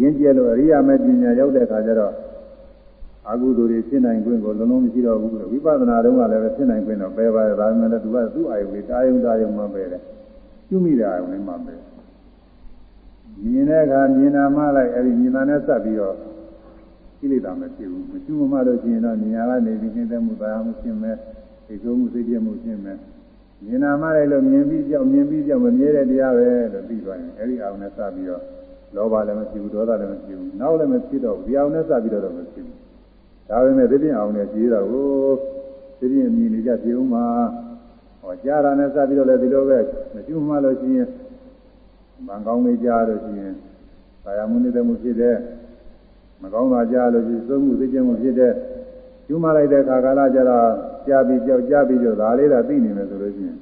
ရင်းကျဲလို့အရိယာမေပညာရောက်တဲ့အခါကျတော့ အကုသိုလ်တွေဖြစ်နိုင်ခွင့်ကိုလုံးလုံးမရှိတော့ဘူးဝိပဿနာတုန်းကလည်းဖြစ်နိုင်ခွင့်တော့ပယ်ပါတယ်ဒါပေမဲ့လည်းသူကသူ့အာယုလေးတာယုံတာယုံမှပဲတယ်ကျွမိတဲ့အာယုလေးမှပဲမြင်တဲ့အခါမြင်တာမှလိုက်အဲဒီမြင်တာနဲ့စပ်ပြီးတော့ကိလေသာမဖြစ်ဘူးမကျွမမှလို့ရှိရင်တော့မြင်ရကနေပြီးနှိမ့်သက်မှုသာမှုရှင်းမဲ့သိဆိုးမှုသိပြမှုရှင်းမဲ့မြင်တာမှလိုက်လို့မြင်ပြီးကြောက်မြင်ပြီးကြောက်မမြဲတဲ့တရားပဲလို့ပြီးသွားရင်အဲဒီအာယုနဲ့စပ်ပြီးတော့လောဘလည်းမရှိဘူးဒေါသလည်းမရှိဘူးနောက်လည်းမဖြစ်တော့ဘူးဒီအာယုနဲ့စပ်ပြီးတော့မဖြစ်ဘူး ဒါပေမဲ့သိပြအောင်နဲ့ကြည်တာကိုသိပြမြင်နေကြပြေဦးမှာဟောကြားတာနဲ့စပြီးတော့လည်းဒီလိုပဲမကျွမှလို့ရှိရင်မန်ကောင်းလေးကြားလို့ရှိရင်ကာယမှုနေတဲ့မှုဖြစ်တဲ့မကောင်းတာကြားလို့ရှိရင်သုံးမှုသိကျမှုဖြစ်တဲ့ကျွမှလိုက်တဲ့ခါကာလကျတော့ကြားပြီးကြောက်ကြားပြီးတော့ဒါလေးသာသိနေမယ်ဆိုလို့ရှိရင်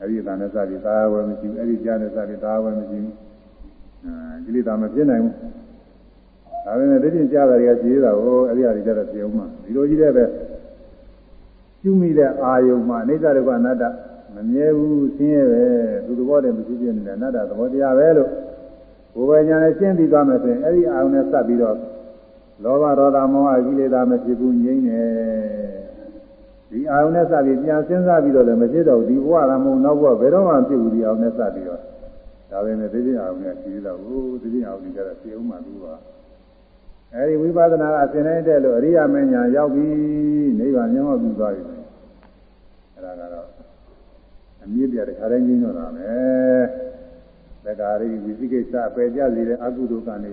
အဲဒီအတန်နဲ့စပြီးသာဝယ်မရှိဘူးအဲဒီကြားနဲ့စပြီးသာဝယ်မရှိဘူးအဲဒီလိတာမဖြစ်နိုင်ဘူး ဒါပေမဲ့သိချင်းကြားတာတွေကကြည်တာကိုအဲ့ဒီအရာတွေကြတော့ပြောမှဒီလိုကြီးတဲ့ပဲကျွမိတဲ့အာယုံမှာအိဋ္ဌရုပအနတ္တမမြဲဘူးဆင်းရဲပဲသူသဘောတည်းမရှိပြနေတယ်အနတ္တသဘောတရားပဲလို့ဘုရားညာနဲ့ရှင်းပြီးသွားမယ်ဆိုရင်အဲ့ဒီအာယုံနဲ့စပ်ပြီးတော့လောဘဒေါသမောဟကိလေသာမဖြစ်ဘူးငြိမ့်နေဒီအာယုံနဲ့စပ်ပြီးပြန်စဉ်းစားပြီးတော့လည်းမဖြစ်တော့ဒီဘဝကမဟုတ်နောက်ဘဝဘယ်တော့မှဖြစ်ဘူးဒီအာယုံနဲ့စပ်ပြီးတော့ဒါပဲနဲ့သိချင်းအာယုံနဲ့ရှိသေးတော့ဟိုသိချင်းအာယုံကြီးကြတော့ပြေအောင်မှသူက အဲဒီဝိပဿနာကအစဉ်တိုင်းတဲ့လို့အရိယာမဉ္ဇဉ်ရောက်ပြီနိဗ္ဗာန်မျက်မှောက်ပြုသွားပြီအဲဒါကတော့အမြင့်ပြတဲ့ခါတိုင်းကြီးတော့တာပဲသက္ကာရိဝိသိကိစ္စအပေကြစီတဲ့အကုသိုလ်ကံတွေ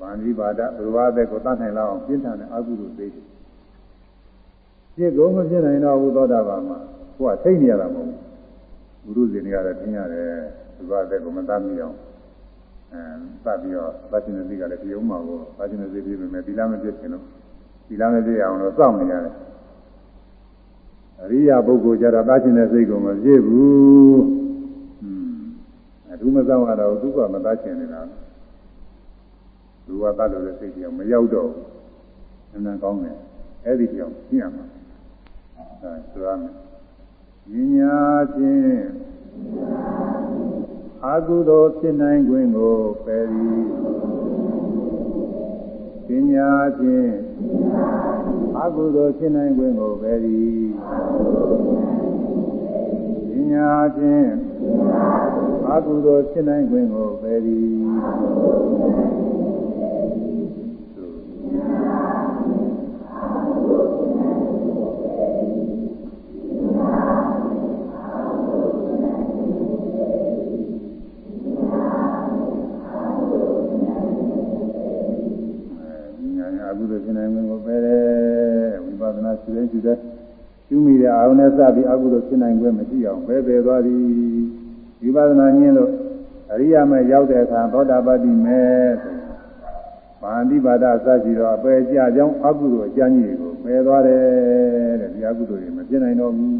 ဗာဏိပါဒဘုရားတဲ့ကိုတတ်နိုင်လောက်အောင်ပြင်းထန်တဲ့အကုသိုလ်သိတယ်ပြစ်ကုန်မဖြစ်နိုင်တော့ဘူးသောတာပန်မှာကိုကသိနေရတာမဟုတ်ဘူးဘုရုဇင်တွေကလည်းသိရတယ်ဘုရားတဲ့ကိုမတတ်မိအောင် အဲစပ်ပြီးတော့ပါရှင်သိကလည်းပြုံးမှာကိုပါရှင်သိပြည့်ပြီမဲ့ဒီလားမပြည့်ခင်တော့ဒီလားမပြည့်အောင်လို့စောင့်နေရတယ်အရိယာပုဂ္ဂိုလ်ကြတော့သားချင်းတဲ့စိတ်ကိုမပြည့်ဘူးอืมအထူးမဆောင်ရတော့သူကမသားချင်းနေတာလူကတတ်လို့တဲ့စိတ်ကြီးမရောက်တော့ဘူးနည်းနည်းကောင်းတယ်အဲ့ဒီကြောင့်ပြရမှာအဲဆိုရမယ်ဉာဏ်ဖြင့် အာဟုသောဖြစ်နိုင်ခွင့်ကိုပယ်သည်ပညာဖြင့်အကုသိုလ်ဖြစ်နိုင်ခွင့်ကိုပဲသည်ပညာဖြင့်အကုသိုလ်ဖြစ်နိုင်ခွင့်ကိုပဲသည် ပဿနာရှိတဲ့ရှိတဲ့ကျူးမိတဲ့အာရုံနဲ့စပြီးအကုသိုလ်ဖြစ်နိုင်ခွင့်မရှိအောင်ပဲပဲသွားသည်ဝိပဿနာညင်းလို့အရိယာမေရောက်တဲ့အခါသောတာပတ္တိမေဆိုရင်မာန္တိပါဒအစရှိတော့အပယ်ကြကြောင်းအကုသိုလ်အကျဉ်းကြီးကိုပယ်သွားတယ်တဲ့ဒီအကုသိုလ်တွေမဖြစ်နိုင်တော့ဘူး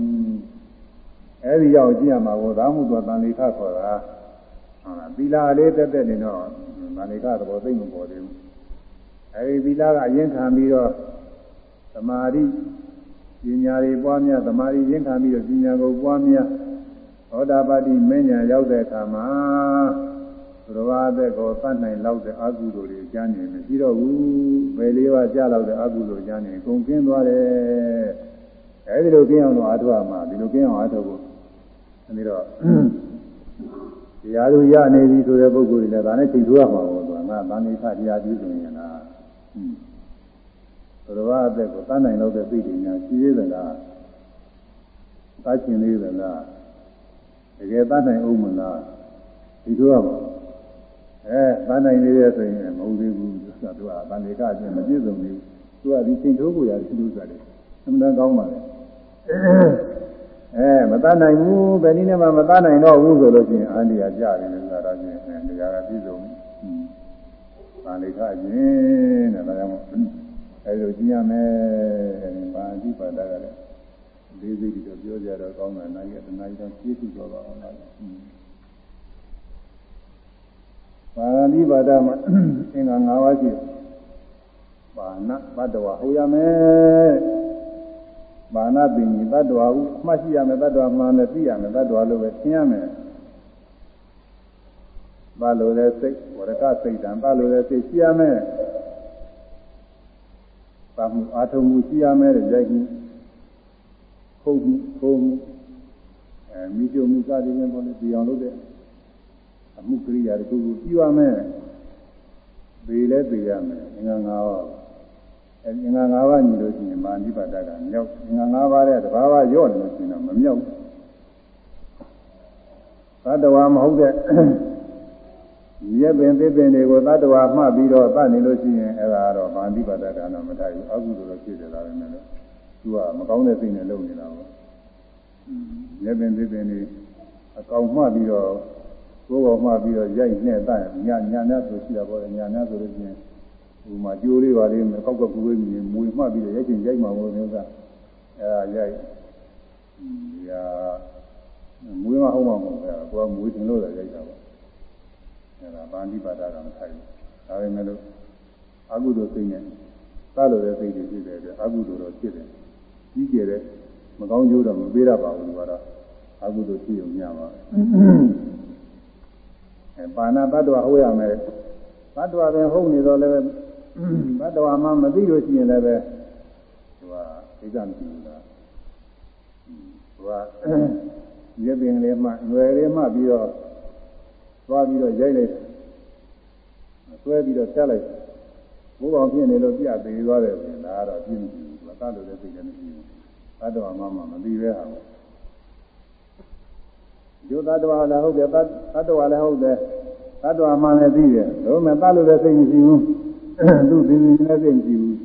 အဲဒီရောက်ကြည့်ရမှာကိုသာမှုတော်တန်လေခခေါ်တာဟုတ်လားသီလလေးတက်တက်နေတော့တန်လေခသဘောသိမ့်မပေါ်သေးဘူးအဲဒီသီလကအရင်ခံပြီးတော့ သမာဓိပညာတွေပွားများသမာဓိရင်ခံပြီးတော့ပညာကိုပွားများသောတာပတိမဉ္ဇဉ်ရောက်တဲ့အခါမှာဘုရားအသက်ကိုသတ်နိုင်လောက်တဲ့အကုသိုလ်တွေကျမ်းနေမရှိတော့ဘူးဘယ်လေးပါးကြားလောက်တဲ့အကုသိုလ်ကျမ်းနေကုန်ကျင်းသွားတယ်အဲဒီလိုကျင်းအောင်တော့အထုရမှာဒီလိုကျင်းအောင်အထုဖို့အဲဒီတော့တရားသူရနေပြီဆိုတဲ့ပုဂ္ဂိုလ်တွေလည်းဒါနဲ့ချိန်ထိုးရမှာပေါ့ကွာငါသံဃာတရားပြုဆိုရင်လား ဘုရားအသက်ကိုတတ်နိုင်လို့တဲ့သိတယ်ညာရှိသေးသလားတတ်ချင်သေးသလားတကယ်တတ်နိုင်အောင်မလားဒီလိုရပါအဲတတ်နိုင်သေးတယ်ဆိုရင်မဟုတ်သေးဘူးဆိုတော့သူကတန်လေကအချင်းမပြည့်စုံဘူးသူကဒီသင်ထိုးကိုရတယ်သူကလည်းအမှန်တန်ကောင်းပါလေအဲမတတ်နိုင်ဘူးဘယ်နည်းနဲ့မှမတတ်နိုင်တော့ဘူးဆိုလို့ရှိရင်အန္တရာယ်ကြတယ်လို့ဆိုတာချင်းတရားကပြည့်စုံတန်လေကအချင်းတဲ့ဒါကြောင့် အဲလိုကြည့်ရမယ်ပါဠိပါဒကလည်းလေးစိတ်တော့ပြောကြတော့ကောင်းတယ်နိုင်ရတနားကြီးတော့ပြည့်စုံတော့အောင်လားပါဠိပါဒမှာအင်္ဂါ၅ပါးရှိပါဏဘတ်တော်ဟောရမယ်ပါဏပင်ကြီးဘတ်တော်ဟုမှတ်ရှိရမယ်ဘတ်တော်မှန်တယ်သိရမယ်ဘတ်တော်လို့ပဲသင်ရမယ်ဘာလို့လဲစိတ်ဝရကစိတ်တံဘာလို့လဲစိတ်ရှိရမယ် သာမှုအာထုံမှုရှိရမယ်တဲ့ရိုက်မှုခုတ်မှုခုံးမှုအဲမိကျုံမှုစသည်ဖြင့်ပေါ်လေဒီအောင်လုပ်တဲ့အမှုကရိယာတခုခုပြုရမယ်ပေလဲပေရမယ်အင်္ဂါ၅ပါးအဲအင်္ဂါ၅ပါးညီလို့ရှိရင်မာနိပါဒကမြောက်အင်္ဂါ၅ပါးတဲ့တဘာဝရော့နေလို့ရှိရင်တော့မမြောက်သတ္တဝါမဟုတ်တဲ့ ရက်ပင်သစ်ပင်တွေကိုသတ္တဝါမှတ်ပြီးတော့သတ်နေလို့ရှိရင်အဲ့ဒါတော့ဗာတိပါဒကံတော့မထိုက်ဘူးအကုသိုလ်လို့ဖြစ်တယ်လားပဲနဲ့လို့သူကမကောင်းတဲ့စိတ်နဲ့လုပ်နေတာပေါ့ရက်ပင်သစ်ပင်တွေအကောင်မှတ်ပြီးတော့ကိုယ်ကောင်မှတ်ပြီးတော့ရိုက်နှဲ့တတ်ညာညာနဲ့ဆိုရှိတာပေါ့လေညာနဲ့ဆိုလို့ရှိရင်ဟိုမှာကြိုးလေးပါလေးမကောက်ကကူဝေးမြင်မွေမှတ်ပြီးတော့ရိုက်ချင်ရိုက်မှာမို့လို့ကအဲ့ဒါရိုက်ဒီဟာမွေးမဟုတ်မှာမဟုတ်ဘူးကွာမွေးတင်လို့လည်းရိုက်တာပေါ့ အဲဒါပါဠိပါဒကမထိုက်ဘူးဒါပေမဲ့လို့အကုသိုလ်စိတ်နဲ့သလိုတဲ့စိတ်တွေဖြစ်တဲ့အတွက်အကုသိုလ်တော့ဖြစ်တယ်ကြီးကျယ်တဲ့မကောင်းကျိုးတော့မပေးရပါဘူးကတော့အကုသိုလ်ဖြစ်ုံညပါအဲပါဏတ attva ဟုတ်ရမယ်တ attva ပဲဟုတ်နေတော့လည်းတ attva မှမသိလို့ရှိရင်လည်းပဲသူကသိကြမရှိဘူးလားသူကရပင်လေးမှຫນွယ်လေးမှပြီးတော့ သွားပြီးတော့ရိုက်လိုက်ဆွဲပြီးတော့ဆက်လိုက်ဘိုးကောင်ဖြစ်နေလို့ပြသေးသွားတယ်ဆိုရင်ဒါကတော့ပြင်းမရှိဘူးသူကတတ်လို့လည်းသိတယ်မရှိဘူးတတ်တော်မှမှမသိပဲဟာကျိုးတတ်တော်လည်းဟုတ်တယ်တတ်တော်လည်းဟုတ်တယ်တတ်တော်မှလည်းသိတယ်ဒါပေမဲ့တတ်လို့လည်းသိမရှိဘူးသူသိနေလည်းသိမရှိဘူး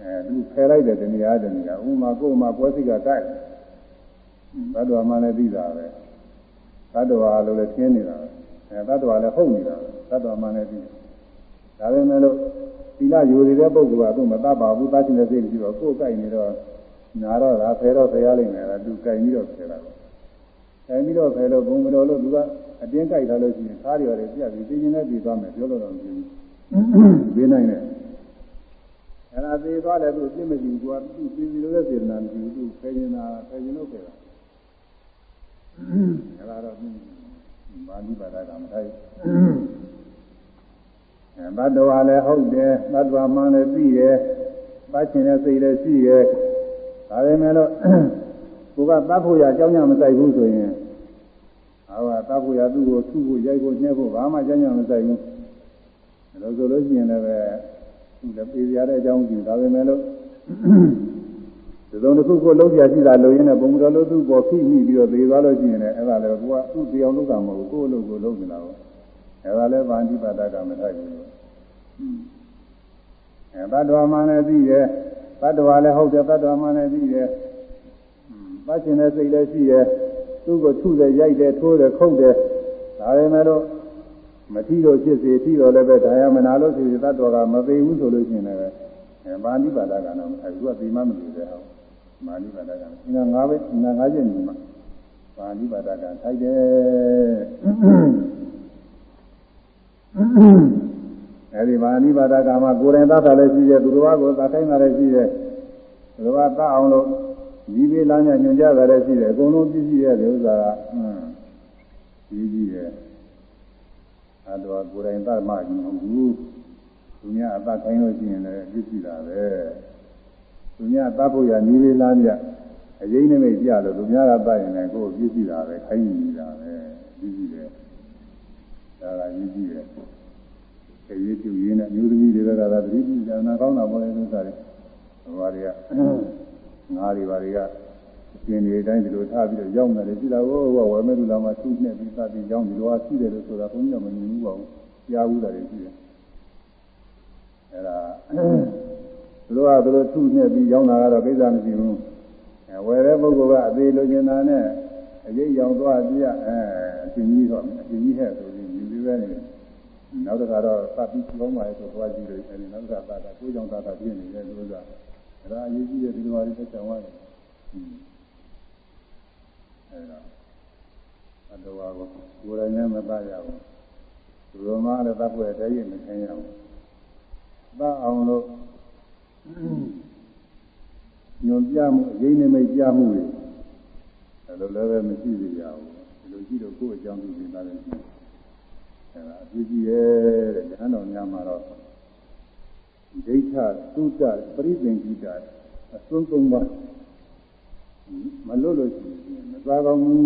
အဲသူဖယ်လိုက်တဲ့တရားတည်းကဥမာကိုယ်မှာပွဲစိတ်ကတိုက်တတ်တော်မှလည်းသိတာပဲတတ်တော်လို့လည်းသင်နေတာပဲ အဲတ attva လည်းဟုတ်နေတာတ attva မှလည်းပြီးဒါပေမဲ့လို့သီလယူနေတဲ့ပုဂ္ဂိုလ်ကသူ့မတတ်ပါဘူးတတ်ချင်တဲ့စိတ်ရှိတော့ကိုယ်ကြိုက်နေတော့နာတော့ဒါဖယ်တော့ဖယ်ရလိမ့်မယ်လားသူကြိုင်ပြီးတော့ဖယ်တာပေါ့ကြိုင်ပြီးတော့ဖယ်လို့ဘုံမတော်လို့သူကအတင်းကြိုက်ထားလို့ရှိရင်သားရတယ်ပြက်ပြီးသိချင်းနဲ့ပြီးသွားမယ်ပြောလို့တော့မဖြစ်ဘူးပြီးနိုင်တယ်အဲ့ဒါသေးသွားတယ်သူအပြစ်မရှိဘူးကွာသူပြည်စီလို့တဲ့စေတနာမရှိဘူးသူဖယ်နေတာဖယ်ခြင်းလို့ဖယ်တာအဲ့ဒါတော့ မာနိပါဒကမထိုက်အဲဘတ်တော်လည်းဟုတ်တယ်ဘတ်တော်မှန်လည်းပြီးတယ်ပတ်ချင်တဲ့စိတ်လည်းရှိရဲ့ဒါပေမဲ့လို့ကိုကတတ်ဖို့ရအကြောင်းညမဆိုင်ဘူးဆိုရင်ဟာကတတ်ဖို့ရသူ့ကိုသူ့ကိုရိုက်ဖို့ညှက်ဖို့ဘာမှအကြောင်းညမဆိုင်ဘူးဒါလို့ဆိုလို့ရှိရင်လည်းပဲသူလည်းပြေရတဲ့အကြောင်းရှိဒါပေမဲ့လို့ ဒီလိုတစ်ခုကိုလုံးပြရှိတာလုံရင်းနဲ့ဘုံတော်လို့သူ့ပေါ်ဖိမိပြီးတော့သေသွားလို့ရှိရင်လည်းအဲ့ဒါလည်းကိုကသူ့တရားလုံးကမဟုတ်ဘူးကိုယ့်အလုပ်ကိုလုံးနေတာပေါ့အဲ့ဒါလည်းဗန္တိပါဒကမထိုက်ဘူးအဲဘတ်တော်မှလည်းသိတယ်ဘတ်တော်လည်းဟုတ်တယ်ဘတ်တော်မှလည်းသိတယ်ပတ်ချင်တဲ့စိတ်လည်းရှိတယ်သူ့ကိုထုတယ်ရိုက်တယ်ထိုးတယ်ခုတ်တယ်ဒါပေမဲ့လို့မထီလို့ဖြစ်စေထီတော့လည်းပဲဒါရမနာလို့ဖြစ်စေတတ်တော်ကမသေးဘူးဆိုလို့ရှိရင်လည်းအဲမာနိပါဒကတော့မထိုက်ဘူးကပြီးမှမလို့တဲ့ဟော မာနိပါဒက။ငါငါပဲငါငါချက်ညီမှာမာနိပါဒကထိုက်တယ်။အဲဒီမာနိပါဒကာမှာကိုယ်တိုင်သတ်တာလည်းရှိတယ်သူတော်ကိုသတ်တိုင်းတာလည်းရှိတယ်သူတော်ကသတ်အောင်လို့ညီပေးလမ်းညညွှန်ကြတာလည်းရှိတယ်အကုန်လုံးပြည့်စည်တဲ့ဥစ္စာကဟွန်းကြီးကြီးတယ်အဲတော့ကိုယ်တိုင်သတ်မှကြီးမဟုတ်ဘူးသူများအသတ်ခိုင်းလို့ရှိရင်လည်းပြည့်စည်တာပဲ သူများသတ်ဖို့ရညီပေးလမ်းညအရင်နဲ့မိတ်ကြလို့သူများကသတ်ရင်လည်းကိုယ်ပြည့်စည်တာပဲခိုင်းနေတာပဲပြည့်စည်တယ်ဒါကကြီးကြီးတယ်ခရီးပြုရင်းနဲ့မျိုးသမီးတွေကသာသတိပြုကြနာကောင်းတာပေါ်လေဥစ္စာတွေဟိုတွေကငါးတွေဘာတွေကရှင်တွေတိုင်းဒီလိုထားပြီးတော့ရောက်နေတယ်ကြည့်လာဟိုဟိုဝယ်မဲ့လူလာမှသူ့နဲ့ပြီးသတိကြောင်းဒီလိုအားရှိတယ်လို့ဆိုတာဘုန်းကြီးကမမြင်ဘူးပါဘူးကြားဘူးတာတွေရှိတယ်အဲဒါ သူတို့ကသူတို့သူ့နဲ့ပြီးရောက်လာတော့ကိစ္စမရှိဘူးအဲဝယ်တဲ့ပုဂ္ဂိုလ်ကအသေးလိုချင်တာနဲ့အရေးရောင်သွားပြအဲအရှင်ကြီးတော့အရှင်ကြီးဟဲ့ဆိုပြီးယူပြီးပဲနေတယ်နောက်တစ်ခါတော့သတ်ပြီးကောင်းပါရဲ့ဆိုသွားကြည့်လို့အဲဒီနောက်တစ်ခါသာတာကိုးကြောင့်သာတာပြည့်နေတဲ့လို့ဆိုတာအဲဒါအရေးကြီးတဲ့ဒီလိုပါလေးသက်ချောင်းရတယ်အဲဒါအတော်ဟာကိုကိုယ်တိုင်နဲ့မတတ်ရဘူးသူတော်မှလည်းတတ်ဖို့တည်းရင်မသိရဘူးတတ်အောင်လို့ ညွန်ပြမှုအရင်နဲ့မိတ်ပြမှုတွေအဲလိုလည်းပဲမရှိသေးရဘူးဒီလိုကြည့်တော့ကိုယ့်အကြောင်းပြုနေတာလည်းရှိတယ်အဲဒါအပြည့်ကြီးရဲ့တဲ့ဉာဏ်တော်များမှာတော့ဒိဋ္ဌသုတပရိသင်္ကိတာအစွန်းသုံးပါမလို့လို့ရှိရင်မသွားကောင်းဘူး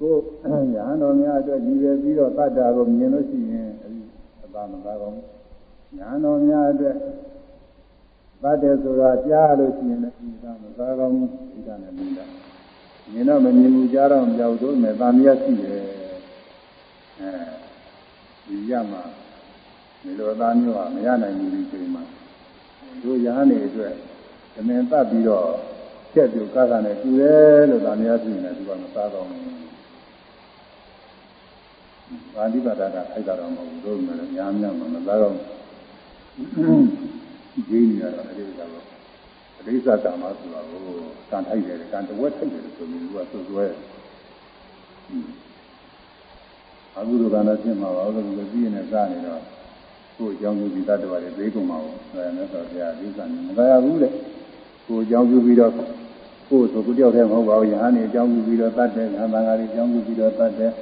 ကိုဉာဏ်တော်များအတွက်ဒီပဲပြီးတော့တတ္တာကိုမြင်လို့ရှိရင်အဲဒီအသာမသွားကောင်းဉာဏ်တော်များအတွက် တတ်တယ်ဆိုတာကြားလို့ရှိရင်လည်းဒီကမသွားကောင်းဘူးဒီကနဲ့မြင်တာမြင်တော့မမြင်ဘူးကြားတော့မကြောက်တော့မယ်တာမယရှိတယ်အဲဒီရမှာဒီလိုအသားမျိုးကမရနိုင်ဘူးဒီချိန်မှာတို့ရဟန်းတွေအတွက်တမင်တတ်ပြီးတော့ချက်ပြကားကနဲ့တူတယ်လို့သာများပြနေတယ်သူကမစားတော့ဘူးဗာတိပါဒကခိုက်တာတော့မဟုတ်ဘူးတို့မှလည်းညာများမှမစားတော့ဘူး ကြီးနေရတော့အဲဒီကတော့အရိစ္ဆကာမဆိုတာကိုကံထိုက်တယ်ကံတဝက်ထိုက်တယ်ဆိုပြီးသူကဆွဆွဲအကုသိုလ်ကံတော့ဖြစ်မှာပါလို့ဒီလိုပြီးနေစားနေတော့ကိုယ်အကြောင်းပြုပြီးတတ်တော်တယ်သိကုန်မှာပေါ့အဲနဲ့ဆိုပြဒီကံမသာရဘူးလေကိုယ်အကြောင်းပြုပြီးတော့ကိုယ်ဆိုကိုတယောက်တည်းမဟုတ်ပါဘူးယဟန်နေအကြောင်းပြုပြီးတော့တတ်တယ်ခန္ဓာငါးတွေအကြောင်းပြုပြီးတော့တတ်တယ်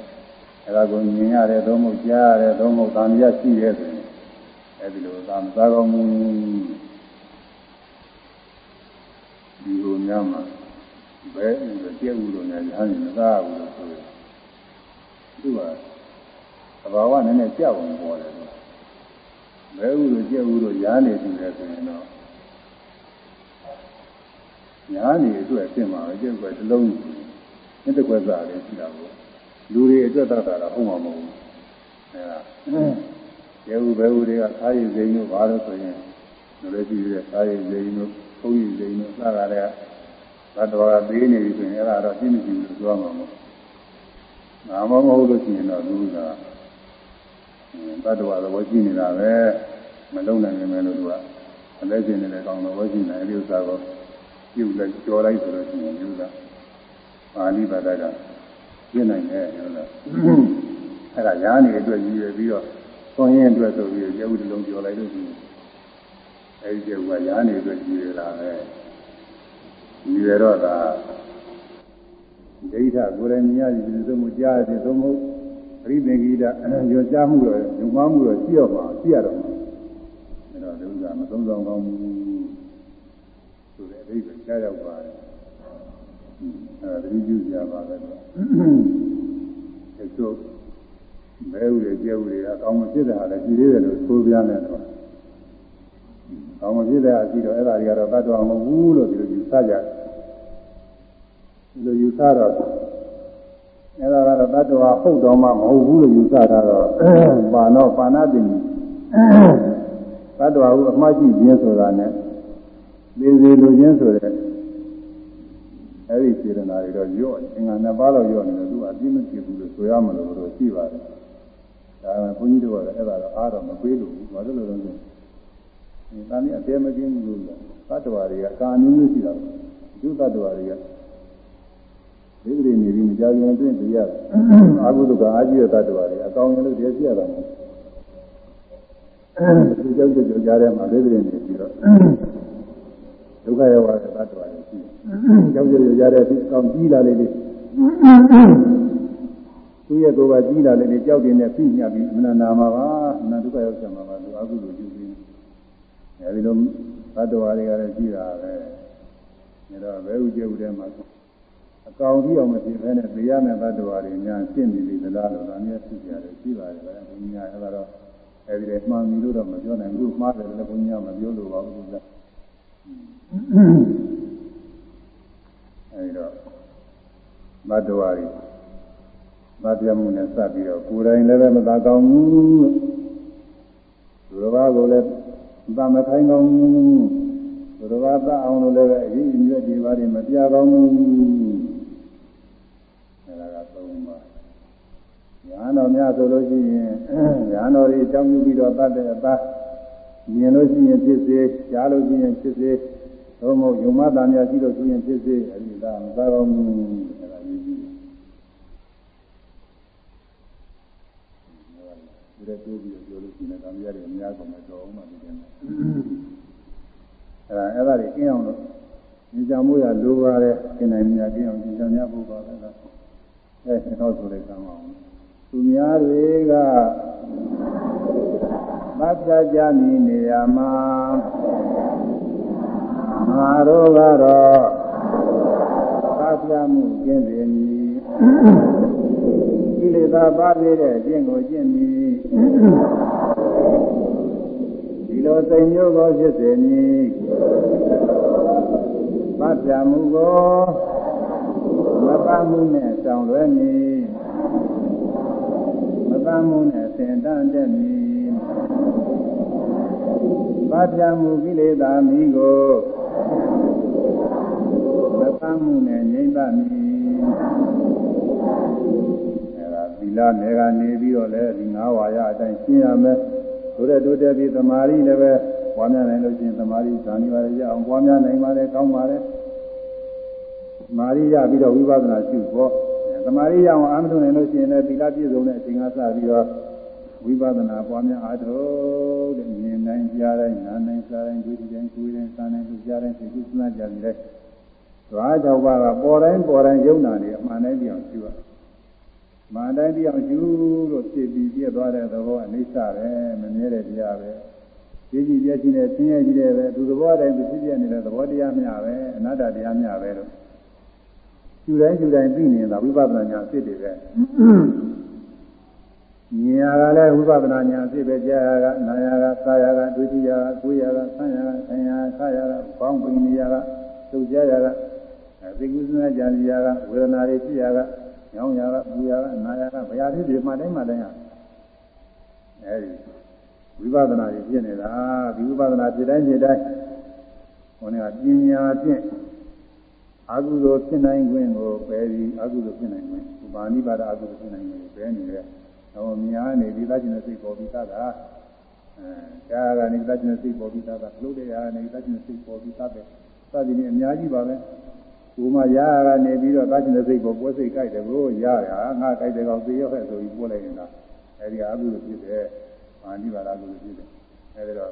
အဲဒါကိုမြင်ရတယ်သုံးဖို့ကြားရတယ်သုံးဖို့သံမြတ်ရှိတယ်ဆိုရင် အဲဒီလိုသာမစားကောင်းဘူးဒီလိုများမှာဘယ်ဥစ္စာကျဲဥလို့များယဟန်နေမစားဘူးလို့ဆိုရင်သူကသဘာဝနည်းနည်းကြောက်အောင်ပေါ်တယ်လို့ဘဲဥလို့ကြက်ဥလို့ရားနေပြီလေဆိုရင်တော့ရားနေအတွက်ပြင်ပါပဲကြက်ွယ်တစ်လုံးနှစ်တစ်ခွက်စားလေးရှိတာကိုလူတွေအတွက်တတ်တာတော့ဟုတ်မှာမဟုတ်ဘူးအဲဒါ ကြက်ဥဘဲဥတွေကခါးရည်စိမ်းတို့ဘာလို့ဆိုရင်လူတွေကြည့်ရတဲ့ခါးရည်စိမ်းတို့ဖုံးရည်စိမ်းတို့စတာတွေကဘတ်တော်ကပေးနေပြီဆိုရင်အဲ့ဒါတော့ရှင်းနေပြီလို့ပြောမှာမဟုတ်ဘူးငါမမဟုတ်လို့ရှိရင်တော့လူကတတ္တဝါသဘောရှိနေတာပဲမလုံးနိုင်နေမယ်လို့သူကအလဲကျင်နေတဲ့ကောင်းသဘောရှိနေအဲဒီဥစ္စာကိုပြုတ်လိုက်ကြော်လိုက်ဆိုလို့ရှိရင်ယူတာပါဠိဘာသာကပြနိုင်တယ်ဟုတ်လားအဲ့ဒါရားနေအတွက်ရည်ရွယ်ပြီးတော့ သွန်ရင်အတွက်ဆိုပြီးရုပ်တလုံးကြော်လိုက်လို့ရှိရင်အဲဒီကျုပ်ကရားနေအတွက်ရည်ရွယ်လာပဲရည်ရွယ်တော့ဒါဒိဋ္ဌကိုယ်ရမြတ်ကြီးသုံးမှုကြားတယ်သုံးမှုပရိသင်္ကိတညွှန်ကြားမှုတော့ညွှန်မှမှုတော့ရှိရပါရှိရတော့မှာအဲ့တော့ဒီဥစ္စာမသုံးဆောင်ကောင်းဘူးဆိုတဲ့အဓိပ္ပာယ်ကြားရောက်ပါတယ်အဲ့ဒါတတိပြုကြပါပဲတော့အဲဆို မဲဥတွေကျဲဥတွေအကောင်းမဖြစ်တဲ့ဟာလည်းကြည်သေးတယ်လို့ဆိုပြရမယ်တော့ကောင်းမဖြစ်တဲ့ဟာရှိတော့အဲ့ဒါတွေကတော့တတ်တော်မဟုတ်ဘူးလို့ဒီလိုယူဆကြတယ်ဒီလိုယူဆတော့အဲ့ဒါကတော့တတ္တဝါဟုတ်တော်မှမဟုတ်ဘူးလို့ယူဆတာတော့ပါနောပါဏတိတတ္တဝါဟုအမှားရှိခြင်းဆိုတာနဲ့သေသေးလိုခြင်းဆိုတဲ့အဲ့ဒီစေတနာတွေတော့ရော့အင်္ဂါနှစ်ပါးတော့ရော့နေတယ်သူကအပြည့်မဖြစ်ဘူးလို့ဆိုရမလို့တော့ရှိပါတယ် ဒါပေမဲ့ဘုန်းကြီးတို့ကလည်းအဲ့ဒါတော့အားတော့မပေးလို့ဘူးဘာလို့လဲဆိုတော့ဒီတန်ကြီးအပြည့်မကင်းဘူးလို့တတ္တဝါတွေကကာနည်းမျိုးရှိတာဒုတတ္တဝါတွေကဒီလိုနေပြီးမကြောက်ရင်အတွင်းပြရအာဟုတုကအာကြီးရတ္တဝါတွေအကောင်ရင်လို့တည်းပြရတာမဟုတ်ဒီကြောက်ကြောက်ကြားထဲမှာဒီလိုနေပြီးတော့ဒုက္ခရောက်တဲ့တ attva တွေရှိတယ်ကြောက်ကြောက်ကြားတဲ့ဒီကောင်ကြီးလာလေးလေး သူရဲ့ကိုယ်ကကြီးလာလေးလေးကြောက်တင်နဲ့ပြညပ်ပြီးမနာနာမှာပါနာဒုက္ခရောက်ချင်မှာပါသူအာဟုတုပြုပြီးအဲဒီလိုတ attva တွေကလည်းကြီးတာပဲဒါတော့ဘယ်ဥကျုပ်ထဲမှာအကောင်ကြီးအောင်မဖြစ်ဘဲနဲ့တရားနဲ့တ attva တွေညာရှင်းနေပြီလားလို့အမြဲသိကြတယ်ရှိပါတယ်ဗျာဘုရားအဲ့ဒါတော့အဲဒီလေမှန်ပြီလို့တော့မပြောနိုင်ဘူးမှားတယ်လည်းဘုရားမပြောလို့ပါဘူးကွာအဲဒီတော့ဘတ်တော် ရီမပြမှုနဲ့စပ်ပြီးတော့ကိုယ်တိုင်လည်းပဲမသာကောင်းဘူးသူတော်ဘာကိုလည်းသာမထိုင်ကောင်းဘူးသူတော်ဘာသအောင်လို့လည်းပဲအရင်မြတ်ဒီပါးတွေမပြကောင်းဘူးအဲဒါကသုံးပါညာတော်များဆိုလို့ရှိရင်ညာတော်တွေအကြောင်းပြုပြီးတော့တတ်တဲ့အသားမြင်လို့ရှိရင်ဖြစ်စေကြားလို့ရှိရင်ဖြစ်စေသို့မဟုတ်ယုံမတန်များရှိလို့ရှိရင်ဖြစ်စေအဲဒီဒါမသာကောင်းဘူးအဲဒါယူပြီး ဒီလိုတိုးပြီးပြောလို့ရှိရင်တန်များတွေအများဆုံးမတော်အောင်မှဒီတဲ့အဲဒါအဲ့ဒါတွေကျင်းအောင်လို့ဒီကြောင့်မို့ရလိုပါတယ်ကျင်းနိုင်မြတ်ကျင်းအောင်ဒီကြောင့်များဖို့ပါပဲလားအဲတော့ဆိုလိုက်သမ်းအောင်သူများတွေကမပြကြမီနေရာမှာငါတို့ကတော့သာပြမှုကျင့်တယ်မည် ကိလေသာပါသေးတဲ့အကျင့်ကိုကျင့်မည်ဒီလိုစိတ်မျိုးကိုဖြစ်စေမည်သတ်ပြမှုကိုမပတ်မှုနဲ့ဆောင်ရွယ်မည်မပတ်မှုနဲ့ဆင်တန်းတဲ့မည်သတ်ပြမှုကိလေသာမီးကိုမပတ်မှုနဲ့ငြိမ့်ပါမည်အဲ ဒါသီလနယ်ကနေပြီးတော့လည်းဒီငါးဝါရအတိုင်းရှင်းရမယ်ဆိုတဲ့တိုးတက်ပြီးသမာဓိလည်းပဲပွားများနိုင်လို့ရှိရင်သမာဓိဇာနိပါရရအောင်ပွားများနိုင်ပါလေကောင်းပါလေသမာဓိရပြီးတော့ဝိပဿနာရှုဖို့သမာဓိရအောင်အာမထုံနိုင်လို့ရှိရင်လည်းသီလပြည့်စုံတဲ့အချိန်ကစပြီးတော့ဝိပဿနာပွားများအားထုတ်တဲ့မြင်တိုင်းကြားတိုင်းနားတိုင်းစားတိုင်းတွေ့တိုင်းကိုယ်တိုင်းစားတိုင်းသူကြားတိုင်းသိကုသနာကြပြီလေသွားကြောက်ပါကပေါ်တိုင်းပေါ်တိုင်းယုံနာနေအမှန်တိုင်းပြောင်းရှုရ မှန်တိုင်းပြောင်းရှုလို့ဖြစ်ပြီးပြည့်သွားတဲ့သဘောအိဋ္ဌပဲမမြဲတဲ့တရားပဲကြည်ကြည်ပြည့်ချင်းနဲ့ဆင်းရဲကြီးတဲ့ပဲသူသဘောတိုင်းသူဖြစ်ပြနေတဲ့သဘောတရားမျှပဲအနတ္တတရားမျှပဲလို့ယူတိုင်းယူတိုင်းသိနေတာဝိပဿနာညာဖြစ်တယ်ပဲမြင်ရတာလည်းဝိပဿနာညာဖြစ်ပဲကြားရကနာရကစားရကဒုတိယကကိုယ်ရကဆန်းရကဆန်းရကဆာရကဘောင်းပင်နေရကသုတ်ကြရကသိကုသနာကြံရကဝေဒနာတွေဖြစ်ရက ညောင်းရကပူရကနာရကဘယ်အဖြစ်ဒီမှတိုင်းမှတိုင်းရအဲဒီဝိပဿနာကြီးဖြစ်နေတာဒီဝိပဿနာဖြစ်တိုင်းဖြစ်တိုင်းဟိုနေ့ကပညာဖြင့်အကုသိုလ်ဖြစ်နိုင်ခွင့်ကိုပယ်ပြီးအကုသိုလ်ဖြစ်နိုင်ခွင့်ဥပါဏိပါဒအကုသိုလ်ဖြစ်နိုင်ခွင့်ပယ်နေတယ်တော့မြားနေဒီသချင်းစိတ်ပေါ်ပြီးသားတာအဲကာကနေသချင်းစိတ်ပေါ်ပြီးသားတာလို့တရားနေသချင်းစိတ်ပေါ်ပြီးသားတယ်သသည်နဲ့အများကြီးပါပဲ ဘုမရရကနေပြီးတော့သာချင်တဲ့စိတ်ကိုပွဲစိတ်ကြိုက်တယ်ကိုရရငါကြိုက်တယ်ကောင်သေရောက်ခဲ့ဆိုပြီးပို့လိုက်နေတာအဲဒီအကုသိုလ်ဖြစ်တယ်အာနိဗ္ဗာန်ကုသိုလ်ဖြစ်တယ်အဲဒီတော့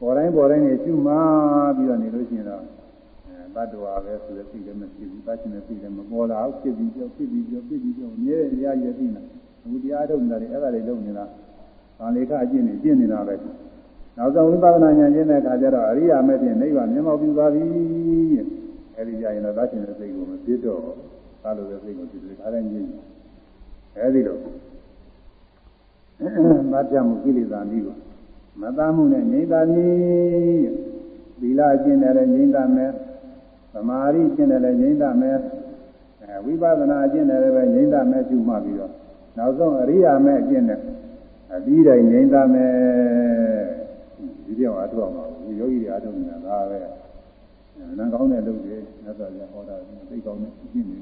ပေါ်တိုင်းပေါ်တိုင်းနေကျွမှပြီးတော့နေလို့ရှိရင်တော့ဘတ်တော်ပဲဆိုတဲ့စိတ်လည်းမရှိဘူးသာချင်တဲ့စိတ်လည်းမပေါ်လာဘူးဖြစ်ပြီးပြောဖြစ်ပြီးပြောဖြစ်ပြီးပြောမြဲရရည်သိနေအခုတရားထုတ်နေတာတွေအဲ့ဒါတွေလုပ်နေတာဗာလေခအကျင့်နေကျင့်နေတာပဲနောက်ဆုံးဝိပဿနာဉာဏ်ကျင့်တဲ့အခါကျတော့အရိယာမဲ့ဖြင့်နိဗ္ဗာန်မျက်မှောက်ပြုသွားပြီ အဲဒီကြရင်တော့သာချင်တဲ့စိတ်ကိုမပြစ်တော့သာလို့တဲ့စိတ်ကိုပြစ်တယ်ခါတိုင်းကျင့်အဲဒီတော့မတ်ပြမှုကိလေသာပြီးတော့မသားမှုနဲ့ငြိမ့်သာမည်သီလကျင့်တယ်လည်းငြိမ့်သာမယ်သမာဓိကျင့်တယ်လည်းငြိမ့်သာမယ်အဲဝိပဿနာကျင့်တယ်လည်းပဲငြိမ့်သာမယ်ကျူမှပြီးတော့နောက်ဆုံးအရိယာမဲ့အကျင့်နဲ့အပြီးတိုင်းငြိမ့်သာမယ်ဒီပြောင်းအားထုတ်အောင်ပါဘူးယောဂီတွေအားထုတ်နေတာဒါပဲ နန်းကောင်းတဲ့လုပ်တွေမြတ်စွာဘုရားဟောတာသိကောင်းတဲ့အကျင့်တွေ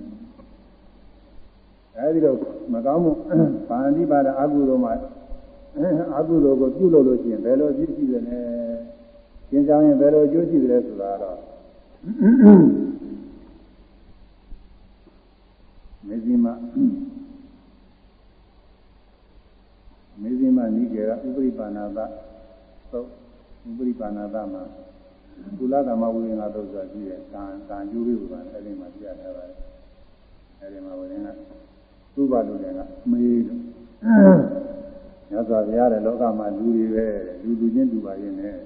အဲဒီတော့မကောင်းမှုဗာဏိပါဒအကုသိုလ်မှာအကုသိုလ်ကိုပြုလုပ်လို့ရှိရင်ဘယ်လိုဖြစ်ရှိတယ်လဲကျင်းကြောင်းရင်ဘယ်လိုအကျိုးရှိတယ်ဆိုတာတော့မေဇိမမေဇိမနိကေကဥပရိပါဏာသသုတ်ဥပရိပါဏာသမှာ ကုလသမဝိငါတို့ဆိုတာရှိတယ်။ကံကံကျိုးလေးကအဲဒီမှာပြရထားပါတယ်။အဲဒီမှာဝိငါသုဘလူတွေကမေးလို့ညသောဘုရားတဲ့လောကမှာလူတွေပဲလူလူချင်းတူပါရင်လည်း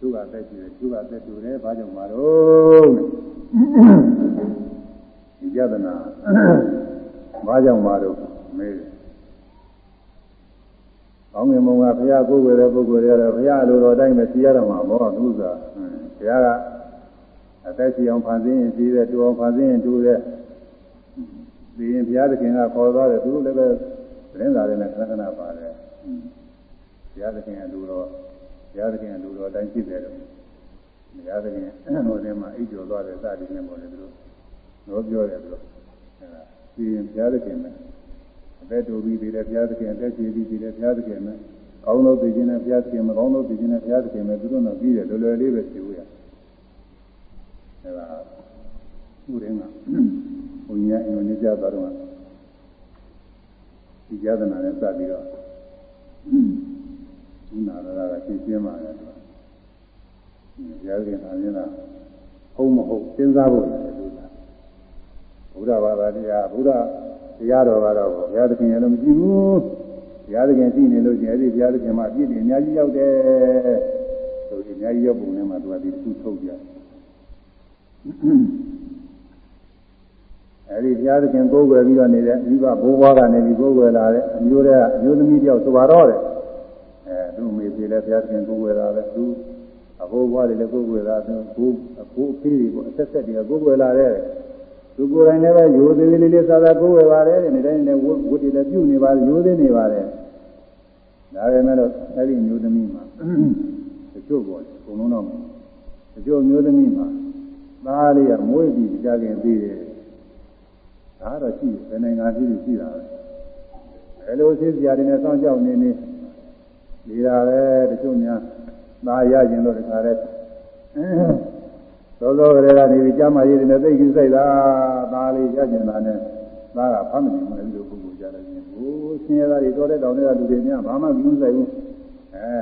သူကသက်ကြည့်တယ်သူကသက်တူတယ်ဘာကြောင့်မလို့ဒီကြဒနာဘာကြောင့်မလို့မေးတယ် ကောင်းငင်မုံကဘုရားကိုယ်ွယ်တဲ့ပုဂ္ဂိုလ်တွေကတော့ဘုရားလိုတော်တိုင်းပဲသိရတော့မှာဘောသူကဘုရားကအသက်ရှင်အောင်ဖန်ဆင်းရင်ပြီးတဲ့တူအောင်ဖန်ဆင်းရင်တူတဲ့ဒီရင်ဘုရားသခင်ကခေါ်သွားတယ်သူတို့လည်းပဲသတင်းစာတွေနဲ့ခဏခဏပါတယ်ဘုရားသခင်ကလူတော်ဘုရားသခင်ကလူတော်အတိုင်းဖြစ်တယ်လို့ဘုရားသခင်ဟိုထဲမှာအိပ်ကျော်သွားတယ်စသည်နဲ့ပေါ်တယ်သူတို့တော့ပြောတယ်သူတို့အဲဒါဒီရင်ဘုရားသခင်နဲ့အ သက်တူပြီးပြီးတဲ့ဘုရားသခင်အသက်ရှင်ပြီးပြီးတဲ့ဘုရားသခင်နဲ့ကောင်းလို့သိခြင်းနဲ့ဘုရားသခင်မကောင်းလို့သိခြင်းနဲ့ဘုရားသခင်နဲ့သူတို့တော့ပြီးတယ်လွယ်လွယ်လေးပဲသိဦးရအဲဒါဥရင်းကဘုရားအင်္ဂလိပ်ကြသွားတော့ဒီကြဒနာနဲ့စပြီးတော့ဒီနာရတာကရှင်းရှင်းပါလေတော့ဘုရားရှင်အားဖြင့်လားဟုတ်မဟုတ်စဉ်းစားဖို့လည်းလို့လား ဘုရားဘာသာတရားဘုရားတရားတော်ကတော့ဘုရားသခင်ရဲ့လို့မရှိဘူးဘုရားသခင်ရှိနေလို့ကျင်အဲ့ဒီဘုရားသခင်မှာအပြည့်တွေအများကြီးရောက်တယ်ဆိုပြီးအများကြီးရောက်ပုံနဲ့မှသူကဒီသူ့ထုတ်ပြအဲဒီဘုရားသခင်ကိုးကွယ်ပြီးတော့နေတဲ့မိဘဘိုးဘွားကနေပြီးကိုးကွယ်လာတဲ့အမျိုးတွေကအမျိုးသမီးတယောက်ဆိုပါတော့တယ်အဲသူ့မိသေးလည်းဘုရားသခင်ကိုးကွယ်လာတယ်သူအဘိုးဘွားတွေလည်းကိုးကွယ်လာတယ်ကိုအဖိုးအဖေးတွေပေါ့အဆက်ဆက်တွေကကိုးကွယ်လာတယ် သူကိုယ်တိုင်လည်းပဲရိုသေးသေးလေးလေးသာသာကိုးကွယ်ပါတယ်တဲ့နေတိုင်းလည်းဝတ်ဝတ်တွေလည်းပြုနေပါတယ်ရိုသေးနေပါတယ်ဒါပေမဲ့လို့အဲ့ဒီမျိုးသမီးမှာတချို့ပေါ့အကုန်လုံးတော့တချို့မျိုးသမီးမှာသားလေးကမွေးပြီးကြခင်ပြီးတယ်ဒါတော့ရှိတယ်ဘယ်နိုင်ငံဖြစ်ဖြစ်ရှိတာပဲဘယ်လိုသိစရာတွေနဲ့စောင့်ကြောက်နေနေနေတာပဲတချို့များသားရခြင်းလို့တခါတည်း သောသောကလေးကနေပြီးကြားမရည်တွေနဲ့သိကူဆိုင်တာသားလေးရခြင်းတာနဲ့သားကဖမ်းမနေမှလည်းဒီလိုပုဂ္ဂိုလ်ကြတယ်ချင်းဟိုဆင်းရဲသားတွေတော်တဲ့တောင်တွေကလူတွေများဘာမှကူးဆိုင်ဘူးအဲ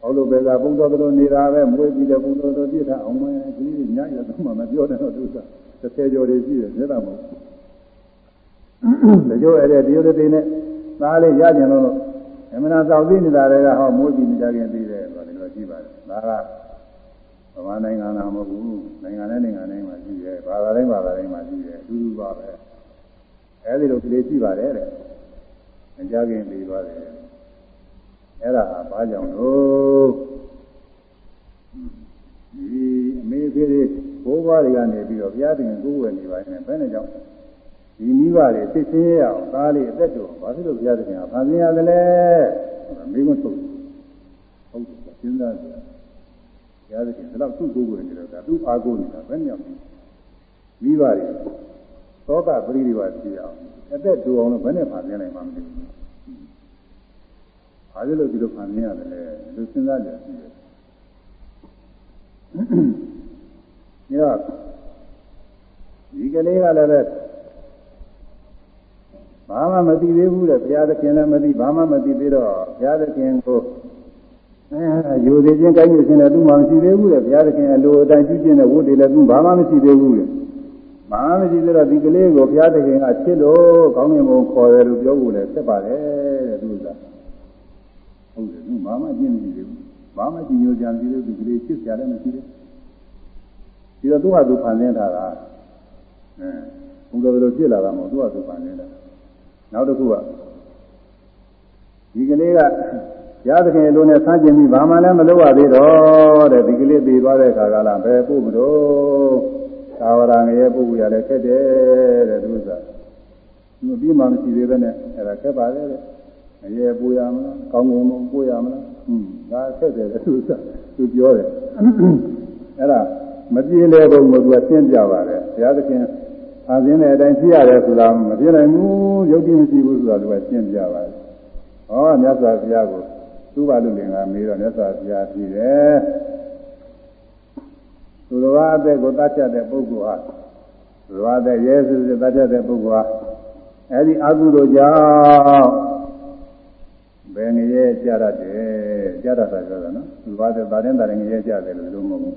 ဟောလို့ပဲသာပုံတော်တော်နေတာပဲမွေးပြီးတဲ့ပုံတော်တော်ပြစ်တာအောင်မယ်ဒီနေ့ညရတော့မှမပြောတဲ့တော့သူကတစ်ဆယ်ကျော်တွေရှိတယ်မျက်နှာမဟုတ်တချို့အဲ့ဒီတရုတ်တွေနဲ့သားလေးရကြင်လို့အမှန်တော့သိနေတာတွေကဟောမိုးကြည့်နေကြခင်သိတယ်ဆိုတော့ရှိပါတယ်ဒါကဗ မာနိုင်ငံကမဟုတ်ဘူးနိုင်ငံနဲ့နိုင်ငံတိုင်းမှာရှိတယ်ဘာသာတိုင်းဘာသာတိုင်းမှာရှိတယ်အတူတူပါပဲအဲ့ဒီလိုကလေးရှိပါတယ်တဲ့မကြခင်ပြီးသွားတယ်အဲ့ဒါဟာဘာကြောင့်လို့ဒီအမေသေးသေးဘိုးဘွားတွေကနေပြီးတော့ဘုရားတင်ကိုယ်ဝယ်နေပါနေဘယ်နဲ့ကြောင့်ဒီမိဘတွေသိသိရအောင်သားလေးအသက်တော်ဘာဖြစ်လို့ဘုရားသခင်ကဖန်ဆင်းရတယ်လဲမိကုန်းထုတ်ဟုတ်တယ်စဉ်းစားကြည့် ဘုရားသခင်ဒါတော့သူ့ကိုယ်ကိုယ်နေတော့ဒါသူ့အားကိုးနေတာဘယ်ညောင်မိဘတွေသောကပရိဒီဝသိအောင်အသက်တူအောင်လို့ဘယ်နဲ့ဖန်ဆင်းနိုင်မှာမသိဘူးဘာဖြစ်လို့ဒီလိုဖန်ဆင်းရတယ်လဲလူစဉ်းစားကြည့်တယ်ညောဒီကလေးကလည်းပဲဘာမှမသိသေးဘူးတဲ့ဘုရားသခင်လည်းမသိဘာမှမသိသေးတော့ဘုရားသခင်ကို အဲယူသေးခြင်းကိုင်းယူခြင်းလည်းသူ့မှာမရှိသေးဘူးတဲ့ဘုရားသခင်အလိုအတိုင်းပြုခြင်းနဲ့ဝတ်တယ်လည်းသူဘာမှမရှိသေးဘူးတဲ့ဘာမှမရှိသေးတော့ဒီကလေးကိုဘုရားသခင်ကချစ်လို့ကောင်းကင်ဘုံခေါ်တယ်လို့ပြောဖို့လည်းဖြစ်ပါတယ်တဲ့သူကဟုတ်တယ်သူဘာမှကျင့်မရှိသေးဘူးဘာမှကြည်ညိုကြံသေးလို့ဒီကလေးချစ်ကြလည်းမရှိသေးဘူးဒီတော့သူ့ဟာသူဖန်ဆင်းထားတာအဲဘုရားလိုဖြစ်လာတာမဟုတ်သူ့ဟာသူဖန်ဆင်းတာနောက်တစ်ခုကဒီကလေးက ရသခင်လိုနဲ့ဆန်းကျင်ပြီးဘာမှလည်းမလုပ်ရသေးတော့တဲ့ဒီကလေးပြီးသွားတဲ့ခါကလာပဲပို့မလို့သာဝရငရဲပို့ရလည်းခက်တယ်တဲ့သူကသူပြီးမှမရှိသေးပဲနဲ့အဲ့ဒါခက်ပါလေတဲ့ငရဲပို့ရမလားကောင်းကောင်းပို့ရမလားဟွန်းဒါခက်တယ်တဲ့သူကသူပြောတယ်အဲ့ဒါမပြေလေဘုံကသူကရှင်းပြပါတယ်ဘုရားသခင်အာသင်းတဲ့အတိုင်းဖြစ်ရတယ်ဆိုတာမပြေနိုင်ဘူးယုတ်တိမရှိဘူးဆိုတာသူကရှင်းပြပါတယ်ဟောမြတ်စွာဘုရားကို သူ့ဘာလို့လင်ကမေးတော့မြတ်စွာဘုရားပြည့်တယ်သူတော်ဘာအသက်ကိုတတ်ချက်တဲ့ပုဂ္ဂိုလ်ဟာသူတော်ဘာအသက်ရဲစစတတ်ချက်တဲ့ပုဂ္ဂိုလ်ဟာအဲဒီအကုသိုလ်ကြောင့်ဘယ်ငရဲကြရတဲ့ကြရတာပြောတာနော်သူတော်ဘာတဲ့ဒါရင်ဒါရင်ငရဲကြတယ်လို့လို့မဟုတ်ဘူး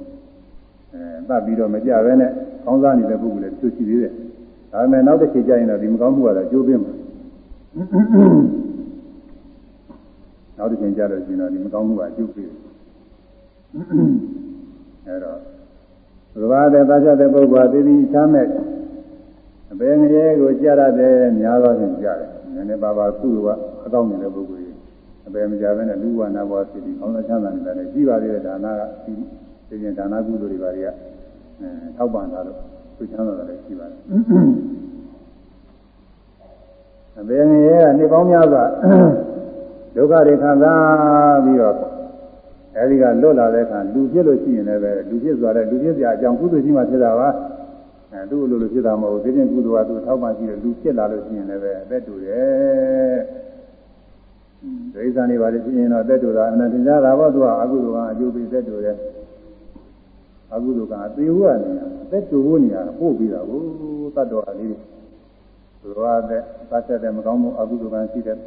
အဲတတ်ပြီးတော့မကြပဲနဲ့ကောင်းစားနေတဲ့ပုဂ္ဂိုလ်လည်းသူရှိသေးတယ်ဒါပေမဲ့နောက်တစ်ချိန်ကျရင်တော့ဒီမကောင်းမှုကတော့ကျိုးပင်းမှာ နောက်တစ်ချိန်ကျတော့ရှင်တော့ဒီမကောင်းမှုကအကျိုးပေးတယ်အဲတော့ဘုရားတဲ့သာချတဲ့ပုဂ္ဂိုလ်ကသိသိချမ်းမဲ့အပေငရဲကိုကြားရတယ်များသောဖြင့်ကြားတယ်နည်းနည်းပါးပါးသူ့ကအကောင်းနေတဲ့ပုဂ္ဂိုလ်ကြီးအပေမကြဘဲနဲ့လူဝနာဘောဖြစ်ပြီးကောင်းသောချမ်းသာနေတာလည်းရှိပါသေးတယ်ဒါနကဒီသိရင်ဒါနကုသိုလ်တွေပါတွေကအဲထောက်ပံ့တာလို့သူချမ်းသာတယ်လည်းရှိပါတယ်အပေငရဲကနေပေါင်းများစွာ ဒုက္ခတွေခံစားပြီးတော့အဲဒီကလွတ်လာတဲ့အခါလူဖြစ်လို့ရှိရင်လည်းပဲလူဖြစ်သွားတဲ့လူဖြစ်စရာအကြောင်းကုသိုလ်ရှိမှဖြစ်တာပါအဲသူ့လိုလိုဖြစ်တာမဟုတ်ဘူးသိချင်းကုသိုလ်ကသူ့ထောက်ပံ့ရှိတယ်လူဖြစ်လာလို့ရှိရင်လည်းပဲအသက်တူတယ်ဒိဋ္ဌာန်တွေပါလေဖြစ်ရင်တော့အသက်တူတာအနန္တကြတာပေါ့သူကအကုသိုလ်ကအကျိုးပေးသက်တူတယ်အကုသိုလ်ကအသေးဘူးကနေအသက်တူဖို့နေရာပို့ပြီးတာကိုတတ်တော်အလေးသူတော်အသက်သတ်တဲ့မကောင်းမှုအကုသိုလ်ကရှိတဲ့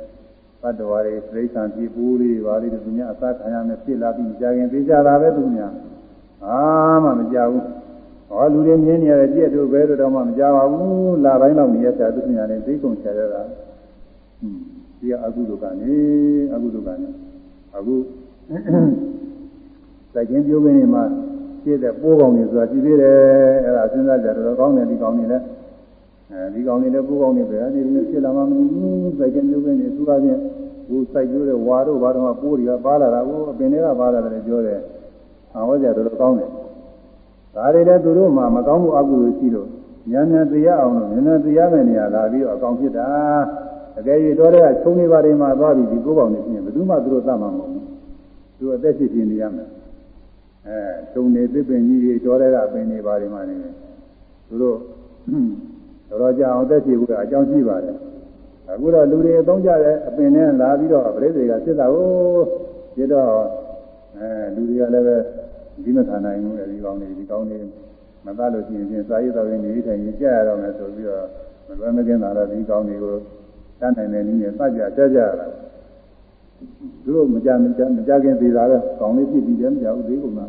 တတ္တဝါတွေသိက္ခာပြပူးလေးပါလေးသူများအစားခံရမယ်ဖြစ်လာပြီးကြာခင်သိကြတာပဲသူများအာမှမကြဘူးဟောလူတွေမြင်နေရတဲ့ကြည့်တို့ပဲတော့မှမကြပါဘူးလာတိုင်းတော့မြင်ရတာသူများလည်းသိကုန်ချရတာဟွန်းဒီအကုသိုလ်ကနေအကုသိုလ်ကနေအခုစိုက်ခြင်းပြုခင်းနေမှာပြည့်တဲ့ပိုးကောင်တွေဆိုတာကြည့်သေးတယ်အဲ့ဒါစဉ်းစားကြတော့ကောင်းတယ်ဒီကောင်တွေလည်း အဲဒီကောင်တွေလည်းပိုးကောင်တွေပဲအဲဒီလိုဖြစ်လာမှမသိဘူးစိုက်ခြင်းပြုခင်းနေသူကချင်းကိုစိုက်ကျိုးတဲ့ဝါတို့ဘာတော့ပိုးတွေကပါလာတာကိုအပင်တွေကပါလာတယ်ပြောတယ်။ဟောကြတော့ကောင်းတယ်။ဒါတွေလည်းသူတို့မှမကောင်းမှုအကုသိုလ်ရှိလို့ဉာဏ်ဉာဏ်တရားအောင်လို့ဉာဏ်ဉာဏ်တရားမဲ့နေရာလာပြီးတော့အကောင်ဖြစ်တာ။အကယ်၍တော်တဲ့ကခြုံနေပါတယ်မှာသွားပြီးဒီကိုးပေါင်နေပြင်ဘယ်သူမှသူတို့သတ်မှာမဟုတ်ဘူး။သူအသက်ရှိရှင်နေရမယ်။အဲခြုံနေသစ်ပင်ကြီးတွေတော်တဲ့ကပင်နေပါတယ်မှာနေသူတို့ တော်တော်ကြာအောင်သက်ရှိဖို့အကြောင်းရှိပါတယ်။အခုတော့လူတွေအသုံးကြတဲ့အပင်နဲ့လာပြီးတော့ပြိဿတွေကဖြစ်တာကိုဖြစ်တော့အဲလူတွေကလည်းပဲဒီမခံနိုင်ဘူးအဲဒီကောင်းနေဒီကောင်းနေမသားလို့ရှိရင်စာရေးတော်ရင်နေထိုင်ရင်ကြာရတော့မယ်ဆိုပြီးတော့မလွယ်မကင်းတာတော့ဒီကောင်းတွေကိုတန်းနိုင်တဲ့နည်းနဲ့ပတ်ကြကြကြရတာသူတို့မကြမကြမကြခင်သေးတာပဲကောင်းလေးဖြစ်ပြီးတယ်မကြဘူးဒီကုမှာ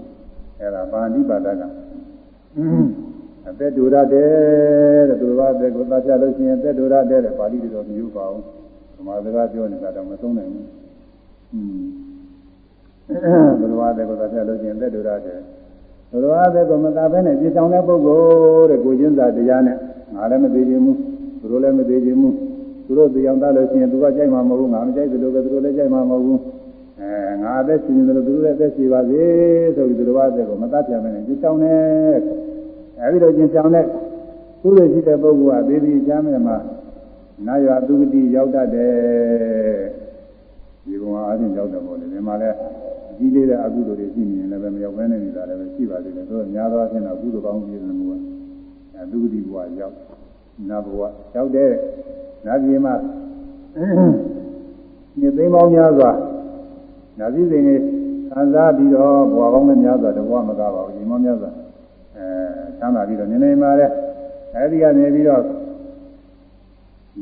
အဲဒါဗာဏိပါဒက အသက်တူရတယ်တဲ့သူတော်ဘာသက်ကိုသတ်ပြလို့ရှိရင်သက်တူရတယ်တဲ့ပါဠိတော်မျိုးပါအောင်ဓမ္မစကားပြောနေတာတော့မသုံးနိုင်ဘူးอืมသူတော်ဘာသက်ကိုသတ်ပြလို့ရှိရင်သက်တူရတယ်သူတော်ဘာသက်ကိုမသာဘဲနဲ့ပြချောင်းတဲ့ပုဂ္ဂိုလ်တဲ့ကိုချင်းစာတရားနဲ့ငါလည်းမသေးခြင်းဘူးသူတို့လည်းမသေးခြင်းဘူးသူတို့တရားသားလို့ရှိရင်သူကကြိုက်မှာမဟုတ်ဘူးငါမကြိုက်သလိုပဲသူတို့လည်းကြိုက်မှာမဟုတ်ဘူးအဲငါအသက်ရှင်နေတယ်သူတို့လည်းအသက်ရှင်ပါစေဆိုပြီးသူတော်ဘာသက်ကိုမသတ်ပြမယ်နဲ့ပြချောင်းတဲ့ အဲဒီတော့ကျင်ဆောင်တဲ့ကုသိုလ်ရှိတဲ့ပုဂ္ဂိုလ်ကသေသည်ချမ်းမဲ့မှာနာယသူဂတိရောက်တတ်တယ်ဒီကောင်အားဖြင့်ရောက်တယ်ပေါ့လေဒီမှာလည်းအကြီးလေးတဲ့အကုသိုလ်တွေရှိနေရင်လည်းမရောက်ဘဲနဲ့နေတာလည်းရှိပါသေးတယ်ဆိုတော့များသောအားဖြင့်တော့ကုသိုလ်ကောင်းကြီးတဲ့မှုကအဲသူဂတိဘဝရောက်နာဘဝရောက်တဲ့နာပြည်မှာညသိမ်းပေါင်းများစွာနာပြည်စဉ်ကြီးခံစားပြီးတော့ဘဝကောင်းတဲ့များစွာတဘဝမကပါဘူးညီမောများစွာ အဲချမ်းသာပြီးတော့နေနေမှာတဲ့အဲဒီကနေပြီးတော့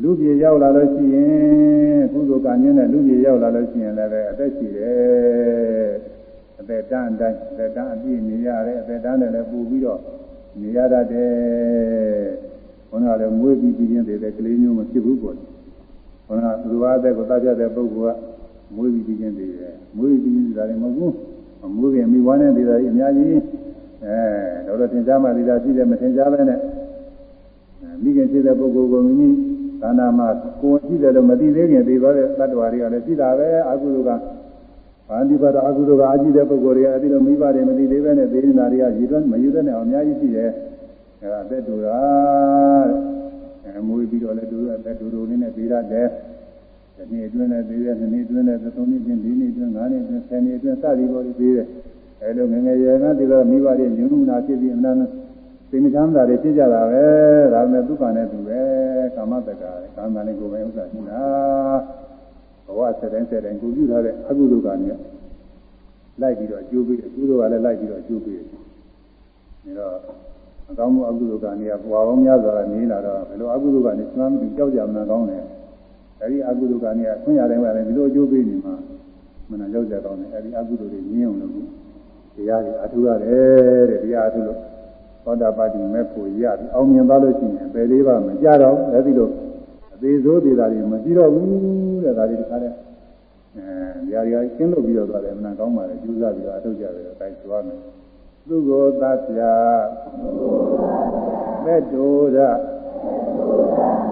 လူပြေရောက်လာလို့ရှိရင်ကုသိုလ်ကံညင်းတဲ့လူပြေရောက်လာလို့ရှိရင်လည်းအသက်ရှိတယ်အသက်တန်းအတိုင်းအသက်တန်းအပြည့်နေရတယ်အသက်တန်းနဲ့လည်းပူပြီးတော့နေရတတ်တယ်ဘုန်းတော်လည်းမွေးပြီးပြီးချင်းသေးတဲ့ကလေးမျိုးမဖြစ်ဘူးပေါ့ဘုန်းတော်သူဘာတဲ့ကိုတတ်ပြတဲ့ပုဂ္ဂိုလ်ကမွေးပြီးပြီးချင်းသေးတယ်မွေးပြီးပြီးချင်းသေးတယ်မဟုတ်ဘူးမွေးခင်မိဘနဲ့သေးတယ်အများကြီး အဲတော့တော့သင်ကြားမှသေးတာရှိတယ်မသင်ကြားပဲနဲ့မိခင်ဖြစ်တဲ့ပုဂ္ဂိုလ်ကိုမိမိသာနာမှာကိုယ်ရှိတယ်လို့မသိသေးခင်သိသွားတဲ့တ attva တွေကလည်းရှိတာပဲအကုသိုလ်ကဘာတိပါဒအကုသိုလ်ကအကြည့်တဲ့ပုဂ္ဂိုလ်တွေအဲဒီလိုမိဘတွေမသိသေးပဲနဲ့သိနေတာတွေကရည်သွမ်းမယူတဲ့နဲ့အများကြီးရှိတယ်အဲဒါအသက်တူတာအဲမွေးပြီးတော့လည်းတူရအသက်တူတူလေးနဲ့ပြီးရတယ်ဒီနေ့အတွင်းနဲ့ပြီးတဲ့နေ့အတွင်းနဲ့သုံးနှစ်ချင်းဒီနေ့အတွင်း၅နှစ်အတွင်း၁၀နှစ်အတွင်းစသည်ပေါ်ပြီးတယ် အဲလိုငငယ်ရွယ်ကဒီလိုမိဘတွေညှဉ်းနှူနာဖြစ်ပြီးအမှန်သိမချမ်းသာတွေဖြစ်ကြတာပဲဒါပေမဲ့ဒုက္ခနဲ့တူပဲကာမတက္ကကာမနဲ့ကိုယ်ပဲဥစ္စာရှိတာဘဝဆက်တိုင်းဆက်တိုင်းကိုပြုထားတဲ့အကုသိုလ်ကံနဲ့လိုက်ပြီးတော့အကျိုးပေးတယ်ကုသိုလ်ကလည်းလိုက်ပြီးတော့အကျိုးပေးတယ်ဒါတော့အကောင်းမှုအကုသိုလ်ကံတွေကဘဝပေါင်းများစွာနေလာတော့ဘယ်လိုအကုသိုလ်ကံတွေစွမ်းပြီးကြောက်ကြမလားကောင်းတယ်အဲဒီအကုသိုလ်ကံတွေကဆွံ့ရတိုင်းကလည်းဒီလိုအကျိုးပေးနေမှာမနာကြောက်ကြကောင်းတယ်အဲဒီအကုသိုလ်တွေညင်းအောင်လို့ တရားတွေအထူးရတယ်တဲ့တရားအထူးလို့သောတာပတိမဲ့ဖို့ရပြီအောင်မြင်သွားလို့ရှိရင်ပယ်လေးပါမကြတော့အဲဒီလိုအသေးစိုးသေးတာတွေမရှိတော့ဘူးတဲ့ဒါတွေတခါတည်းအဲຢာရီကကျင်းလို့ပြီးတော့သွားတယ်မနာကောင်းပါလေကျူးစားပြီးတော့အထုတ်ကြတယ်အဲဒါသွားမယ်သူကိုသတ်ပြမဲ့တူရ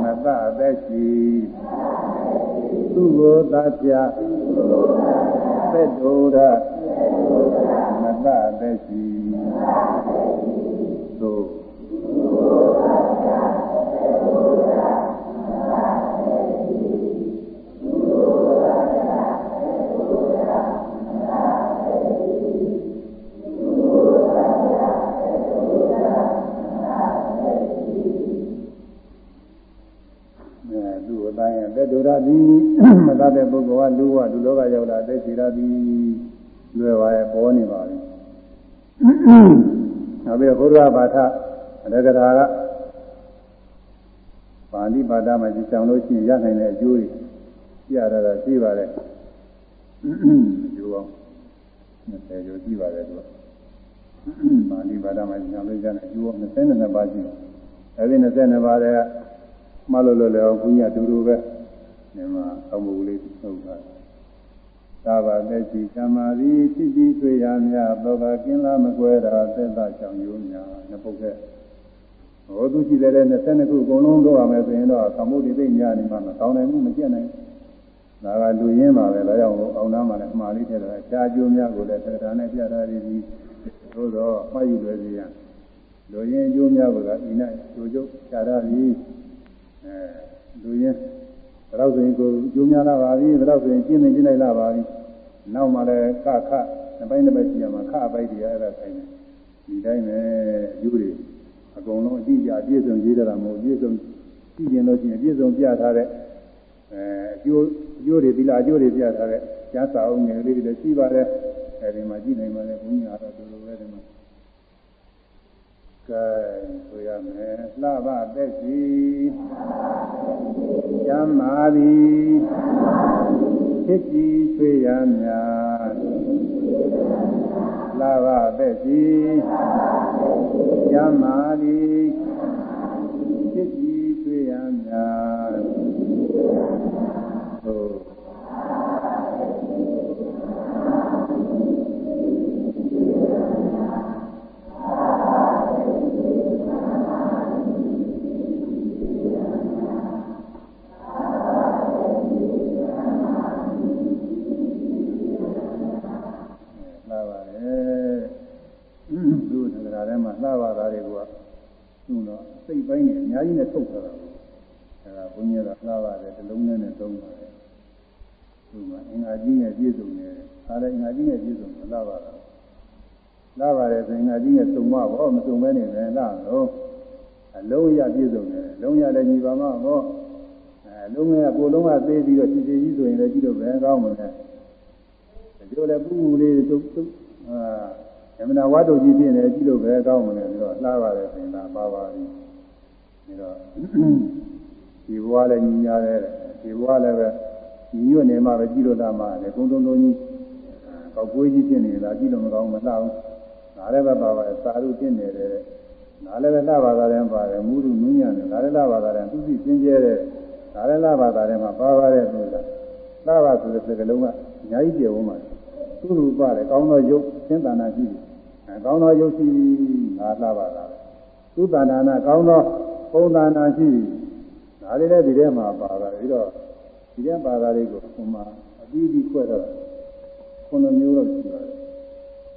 မတသက်ရှိသူကိုသတ်ပြမဲ့တူရ မတသက်ရှိသို့သူ့အတိုင်းရဲ့တက်တူရသည်မတတ်တဲ့ပုဂ္ဂိုလ်ကလူဝလူလောကရောက်လာတဲ့စီရသည် လွယ်ပါရဲ့ပေါ်နေပါပြီနောက်ပြီးဘုရားဘာသာအရကရာကပါဠိဘာသာမှာကြည်ဆောင်လို့ရှိရင်ရနိုင်တဲ့အကျိုးတွေပြရတာရှိပါတယ်အကျိုးအောင်20ကျိုးရှိပါတယ်သူကပါဠိဘာသာမှာကြည်ဆောင်လို့ရနိုင်အကျိုး22ပါးရှိတယ်အဲဒီ22ပါးတဲ့မှတ်လို့လို့လည်းဘုရားတူတူပဲဒီမှာအမှုလေးထုတ်တာ သာဘာသက်ရှိသမာဓိဖြစ်ပြီးတွေ့ရမြသောကကင်းလားမကွဲတာသက်သာချောင်ရိုးညာနှစ်ပုတ်တဲ့ဟောသူရှိတဲ့22ခုအကုန်လုံးတော့ရမယ်ဆိုရင်တော့သမုဒ္ဒိသိညာနေမှာမကောင်းနိုင်ဘူးမကျက်နိုင်ဒါကလူရင်းပါပဲဒါကြောင့်အောင်နာမှာလည်းအမှားလေးထည့်တာအခြားကျိုးများကိုလည်းတရားနဲ့ပြတာရည်ပြီးသို့တော့မှတ်ယူလွယ်စေရလူရင်းအကျိုးများကိုလည်းဤ၌ကျိုးကျုပ်ခြားရည်အဲလူရင်း ဒါတော့ဆိုရင်ကိုကျိုးများလာပါပြီဒါတော့ဆိုရင်ကျင်းနေကျင်းလိုက်လာပါပြီနောက်မှလည်းကခနှစ်ပိုင်းတစ်ပိုင်းရှိရမှာခအပိုင်းတွေအဲ့ဒါဆိုင်တယ်ဒီတိုင်းပဲယူတွေအကုန်လုံးအကြည့်ကြအပြည့်စုံရေးကြတာမဟုတ်အပြည့်စုံကြည့်ရင်လို့ရှိရင်အပြည့်စုံပြထားတဲ့အဲအကျိုးအကျိုးတွေသီလအကျိုးတွေပြထားတဲ့ကျမ်းစာအုပ်ငယ်လေးတွေလည်းရှိပါတယ်အဲဒီမှာကြည့်နိုင်ပါလေဘုရားတော့ဒီလိုပဲဒီမှာ ကဲဆိုရမယ်လှပသက်စီကျမ်းမာသည်ဖြစ်ကြည်ချွေရမြလှပသက်စီကျမ်းမာသည်ဖြစ်ကြည်ချွေရမြ ရားထဲမှာလှပါတာတွေကသူ့တော့စိတ်ပိုင်းနဲ့အများကြီးနဲ့ထုတ်ထားတာအဲဒါဘုန်းကြီးကလှပါတယ်တစ်လုံးနဲ့နဲ့သုံးပါတယ်သူ့မှာအင်္ဂါကြီးနဲ့ပြည့်စုံတယ်အားလည်းအင်္ဂါကြီးနဲ့ပြည့်စုံတယ်လှပါတာလှပါတယ်ဆိုရင်အင်္ဂါကြီးနဲ့စုံမဘောမစုံမဲနေပဲလှတော့အလုံးရပြည့်စုံတယ်လုံးရလည်းညီပါမဘောအဲလုံးကကိုလုံးကသေးပြီးတော့ခြေခြေကြီးဆိုရင်လည်းကြည့်လို့ပဲကောင်းမှာလဲပြောလဲပူပူလေးတုတ်တုတ်အာ အမနာဝတ်တို့ကြီးဖြစ်နေကြည့်လို့ပဲကောင်းမလဲပြီးတော့လှပါတယ်ဆိုရင်ဒါပါပါပြီပြီးတော့ဒီဘဝလည်းညီညာတယ်ဒီဘဝလည်းပဲညီညွတ်နေမှပဲကြည့်လို့လာမှလည်းကုန်းတုံးတုံးကြီးကောက်ကွေးကြီးဖြစ်နေတာကြည့်လို့မကောင်းမလှဘူးဒါလည်းပဲပါပါတယ်စာရုပ်ဖြစ်နေတယ်ဒါလည်းပဲလှပါတာလည်းပါတယ်မူးလူနူးညံ့တယ်ဒါလည်းလှပါတာလည်းသူစီစင်းကျဲတယ်ဒါလည်းလှပါတာလည်းမှာပါပါတယ်ဆိုတာလှပါဆိုတဲ့စကားလုံးကအများကြီးပြောမှာသူ့လူပါတယ်ကောင်းသောရုပ်သင်္တနာရှိတယ်အဲ ကောင်းသောရုပ်ရှိငါလှပါတာသူ့တဏ္ဍာနာကောင်းသောပုံသဏ္ဍာန်ရှိဒါလေးလည်းဒီထဲမှာပါတာပြီးတော့ဒီထဲပါတာလေးကိုဟိုမှာအပြီးပြီးခွဲတော့ခုနှစ်မျိုးတော့ရှိပါတယ်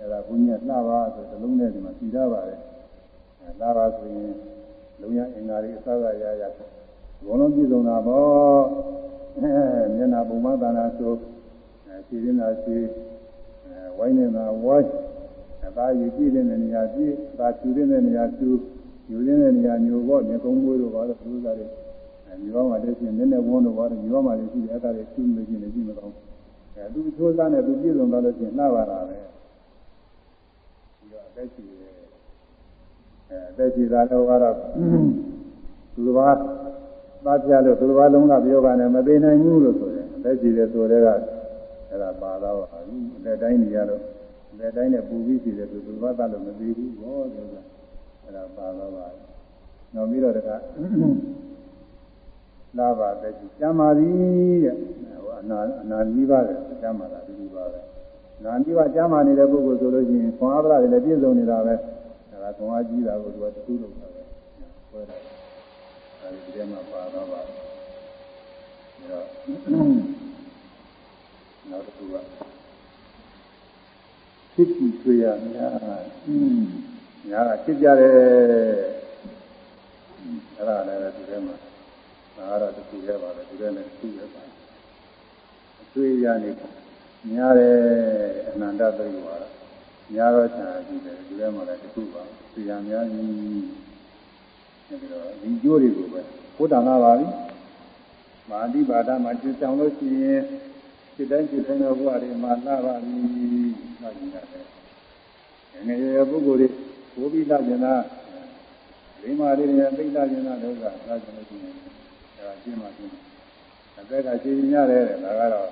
အဲဒါဘုညာလှပါဆိုတဲ့လုံးနဲ့ဒီမှာရှိရပါတယ်အဲလှပါဆိုရင်လုံးရအင်္ဂါတွေအစကရရဘုံလုံးပြည့်စုံတာပေါ့အဲမျက်နာပုံမသာနာဆိုအဲခြေရင်းသာခြေအဲဝိုင်းနေတာဝိုင်း အသားရည်ပြည့်တဲ့နေရာပြည့်အသားချူတဲ့နေရာချူယူတဲ့နေရာညိုပေါ့မြေကုန်းမွေးတို့ပါတော့သူစားတွေအဲဒီဘောမှာတည်းချင်းနည်းနည်းဝန်းတို့ပါတော့ဒီဘောမှာလည်းရှိတယ်အဲ့ဒါတွေသူ့မကြည့်နေကြည့်မကောင်းအဲသူချိုးစားနဲ့သူပြည့်စုံသွားလို့ချင်းလှပါတာပဲပြီးတော့အသက်ရှိတယ်အဲအသက်ရှိတာတော့ကတော့သူတစ်ပါးသားပြလို့သူတစ်ပါးလုံးကပြောပါနဲ့မသိနိုင်ဘူးလို့ဆိုရင်အသက်ရှိတယ်ဆိုတဲ့ကအဲ့ဒါပါတော့ပါဘူးအသက်တိုင်းနေရတော့ အသက်တိုင်းနဲ့ပူပြီးရှိတယ်သူသူတစ်ပါးသားလို့မသိဘူးဘောဆိုတာအဲ့ဒါပါတော့ပါနောက်ပြီးတော့တခါလာပါတဲ့ကျမ်းပါသည်တဲ့ဟိုအနာအနာကြီးပါတယ်ကျမ်းပါတာဒီလိုပါပဲနာကြီးပါကျမ်းပါနေတဲ့ပုဂ္ဂိုလ်ဆိုလို့ရှိရင်ခွန်အားပလာတွေလည်းပြည့်စုံနေတာပဲဒါကခွန်အားကြီးတာကိုသူကတခုလုံးပါပဲဆွဲတယ်အဲဒီထဲမှာပါတော့ပါဒါတော့နောက်တစ်ခုက ဖြစ်ပြီးတွေ့ရများအင်းများကဖြစ်ကြတယ်အဲ့ဒါလည်းဒီထဲမှာဒါကတော့တစ်ခုရဲပါပဲဒီထဲနဲ့တစ်ခုရဲပါအတွေ့ရနေများတယ်အနန္တသိဝါဒများတော့ခြာကြည့်တယ်ဒီထဲမှာလည်းတစ်ခုပါသိရများကြီးအဲဒီတော့ဒီကျိုးတွေကိုပဲဘုဒ္ဓနာပါပြီမာတိပါဒမှာကျဆောင်လို့ရှိရင်စိတ်တိုင်းစိတ်တိုင်းသောဘဝတွေမှာလာပါပြီ မှတ်ကြည့်ရတယ်ငယ်ငယ်ပုဂ္ဂိုလ်တွေဘိုးပြီးလာကျင်တာဒီမှာလေးတွေသိလာကျင်တာတော့ကလာကျင်လို့ရှိရင်အဲဒါကျင်းမှကျင်းအသက်ကရှင်းရတယ်တဲ့ဒါကတော့